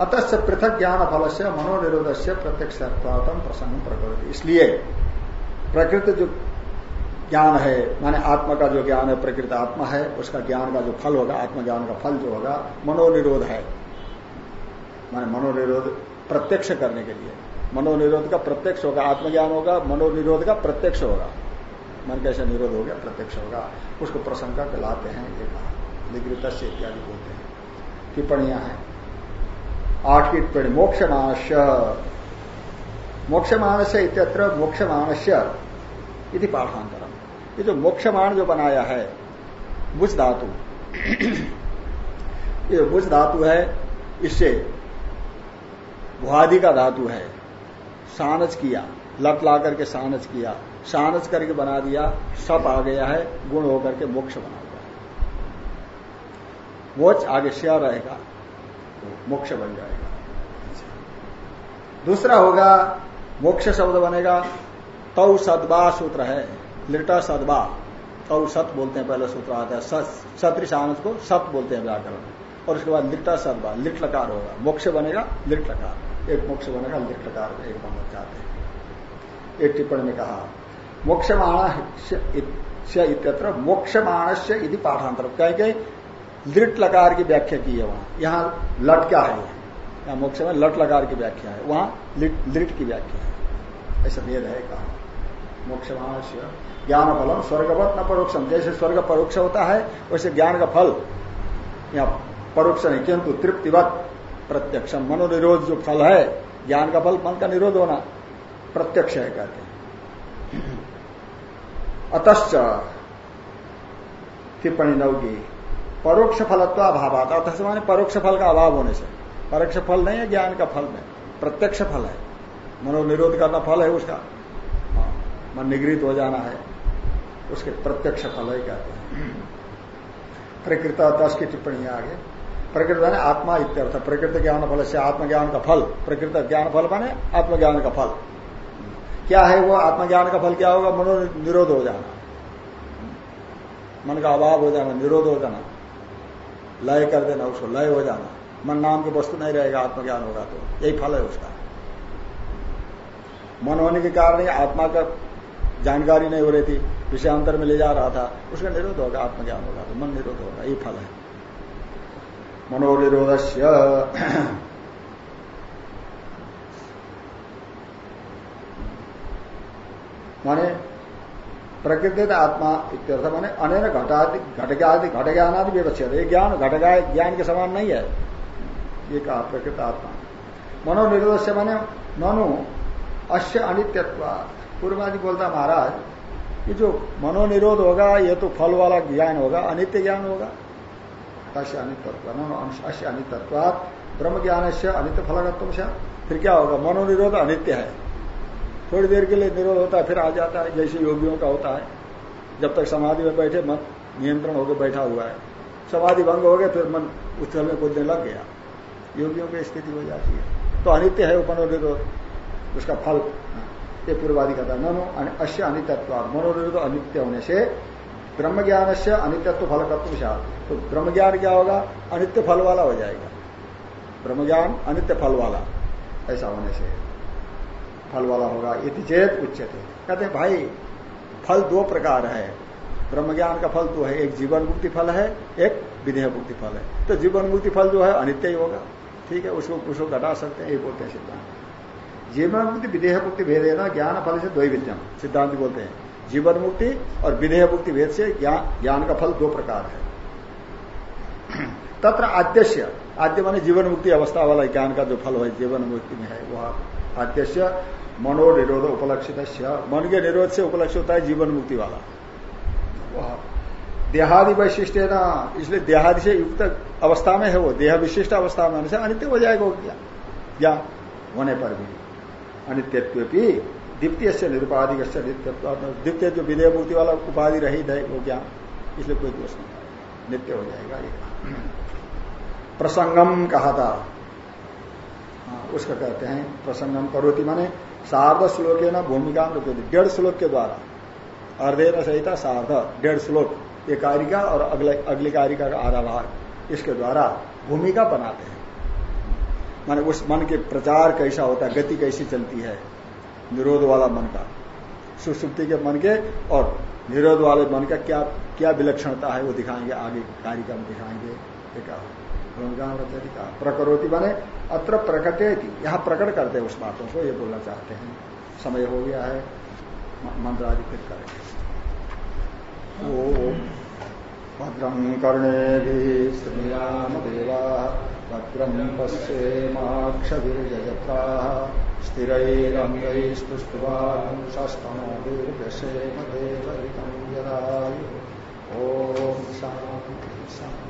अतः पृथक ज्ञान फल से मनोनिरोध से प्रत्यक्ष प्रसंग प्रकृति इसलिए प्रकृति जो ज्ञान है, माने आत्मा का जो ज्ञान है, प्रकृति आत्मा है, उसका ज्ञान का जो फल होगा, आत्मज्ञान का फल जो होगा, मनोनिरोध है। माने मनोनिरोध प्रत्यक्ष करने के लिए। मनोनिरोध का प्रत्यक्ष होगा, आत्मज्ञान होगा मनोनिरोध का प्रत्यक्ष होगा। मन कैसे निरोध हो गया, प्रत्यक्ष होगा। उसको प्रशंका कहलाते हैं, ये कहा। निगृत इत्यादि बोलते हैं। टिप्पणियाँ हैं। आठ की टिप्पणी मोक्ष मानस्य मोक्ष मानस्य इत्यत्र मोक्ष मानस्य इति पाठांतरम। ये जो मोक्षमान जो बनाया है, बुझ धातु। ये बुझ धातु है, इससे भुआदि का धातु है। सानज किया लट ला करके सानज किया सानस करके बना दिया सप आ गया है, गुण होकर के मोक्ष बना हुआ है। आगे श्या रहेगा तो मोक्ष बन जाएगा। दूसरा होगा, मोक्ष शब्द बनेगा, तौ सदबा सूत्र है, लिटा सदबा तौ सत बोलते हैं, पहले सूत्र आता है सत्र सानस को सत बोलते हैं व्याकरण और उसके बाद लिटा सदबा लिट लकार होगा, मोक्ष बनेगा, लिट लकार। एक मोक्ष बनेगा लकार एक बनना चाहते हैं। एक टिप्पणी में कहा मोक्षमाण इत्यत्र मोक्षमाणस्य यदि पाठांतर। कहीं कहीं लिट लकार की व्याख्या की है वहाँ। यहाँ लट क्या है? यहाँ मोक्ष में लट लकार की व्याख्या है। वहाँ लिट की व्याख्या है। ऐसा भेद है कहा। मोक्षमाणस्य ज्ञान फलम स्वर्गवत न परोक्षम। जैसे स्वर्ग परोक्ष होता है, वैसे ज्ञान का फल यहाँ परोक्ष नहीं, किंतु तृप्तिवत प्रत्यक्षम। मनोनिरोध जो फल है ज्ञान का फल मन का निरोध होना प्रत्यक्ष है कहते हैं। अतश्च टिप्पणी नवगी परोक्ष फलत्व अभाव आता अतः माने परोक्ष फल का अभाव होने से। परोक्ष फल नहीं है ज्ञान का फल में प्रत्यक्ष फल है। मनोनिरोध करना फल है उसका। हाँ, मन निगृहित हो जाना है। उसके प्रत्यक्ष फल ही कहते हैं। प्रकृत दस की टिप्पणी आगे। प्रकृत माने आत्मा इत्यर्थ। प्रकृत ज्ञान फल से आत्मज्ञान का फल। प्रकृत ज्ञान फल माने आत्मज्ञान का फल। क्या है वो आत्मज्ञान का फल? क्या होगा? मनो निरोध हो जाना। मन का अभाव हो जाना, निरोध हो जाना। लय कर देना उसको, लय हो जाना। मन नाम की वस्तु नहीं रहेगा, आत्मज्ञान होगा तो। यही फल है उसका। मन होने के कारण आत्मा का जानकारी नहीं हो रही थी। विषयांतर में ले जा रहा था। उसका निरोध होगा, आत्मज्ञान होगा तो मन निरोध होगा। यही फल है। मनोनिरोध माने प्रकृति आत्मा इत्यर्थ माने अनेक घटादि घटज्ञादि घट ज्ञानादि व्यवस्थित ये ज्ञान घटगा ज्ञान के समान नहीं है। ये कहा प्रकृत आत्मा। मनोनिरोध से माने मनु अश्य अनित्यत्व पूर्वादि बोलता महाराज, ये जो मनोनिरोध होगा, ये तो फल वाला ज्ञान होगा, अनित्य ज्ञान होगा। अश्य अनित्व अश्य अनित्वात ब्रह्म ज्ञान से अनित्य फलगत्व से फिर क्या होगा? मनोनिरोध अनित्य है। थोड़ी देर के लिए निरोध होता है, फिर आ जाता है। जैसे योगियों का होता है। जब तक समाधि में बैठे, मन नियंत्रण होकर बैठा हुआ है। समाधि भंग हो गया, फिर मन उछल में कूदने लग गया। योगियों की स्थिति हो जाती है। तो अनित्य है वो मनोनिरोध। उसका फल ये पूर्वादि कहता है नो अश्य अनित्व मनोनिरोध अनित्य होने से ब्रह्म ज्ञान से अनित्व फल तत्व तो ब्रह्म ज्ञान क्या होगा? अनित्य फल वाला हो जाएगा। ब्रह्म ज्ञान अनित्य फल वाला ऐसा होने से फल वाला होगा। यदि चेत उच्चते कहते भाई, फल दो प्रकार है। ब्रह्म ज्ञान का फल तो है, एक जीवन मुक्ति फल है, एक विधेय मुक्ति फल है। तो जीवन मुक्ति फल जो है, अनित्य ही होगा। ठीक है, उसको उसको घटा सकते हैं, ये बोलते हैं सिद्धांत। जीवन मुक्ति विधेय मुक्ति भेद है ना? ज्ञान फल से दो विद्यम सिद्धांत बोलते हैं। जीवन मुक्ति और विधेय मुक्ति भेद से ज्ञान का फल दो प्रकार है। तत्र आद्यश्य आद्य माने जीवन मुक्ति अवस्था वाला ज्ञान का जो फल है, जीवन मुक्ति में है, वह आद्यश्य मनोनिरोध उपलक्षित मन के निरोध से उपलक्षित होता है जीवन मुक्ति वाला। वह देहादि वैशिष्ट है ना, इसलिए देहादि से युक्त अवस्था में है वो, देह विशिष्ट अवस्था में से अनित्य हो जाएगा वो या होने पर भी, अनित्यत्व भी द्वितीय से निरुपाधिक द्वितीय जो विधेय मुक्ति वाला उपाधि रहित है वो ज्ञान इसलिए कोई दोष नहीं नित्य हो जाएगा ये। प्रसंगम कहा था। हाँ, उसका कहते हैं प्रसंगम करोति माने सार्ध श्लोक ना भूमिका डेढ़ श्लोक के द्वारा। अर्धे न सहित सार्ध डेढ़ श्लोक। ये कारिका और अगले अगली कारिका का आधा भाग। इसके द्वारा भूमिका बनाते हैं। माने उस मन के प्रचार कैसा होता है गति कैसी चलती है। निरोध वाला मन का सुसुप्ति के मन के और निरोध वाले मन का क्या क्या विलक्षणता है वो दिखाएँगे, आगे कारिका में दिखाएँगे। प्रकरोति बने, अत्र प्रकटे यहाँ प्रकट करते हैं उस बातों को, ये बोलना चाहते हैं। समय हो गया है मंत्र आदि भद्रं कर्णेभिः श्रीरामदेवाः भद्रं पश्येमाक्षभिर्यजत्राः स्थिरैरङ्गैस्तुष्टुवांशस्तमभिर्दशेम देवहितं यदायु ॐ शांति शान्ति।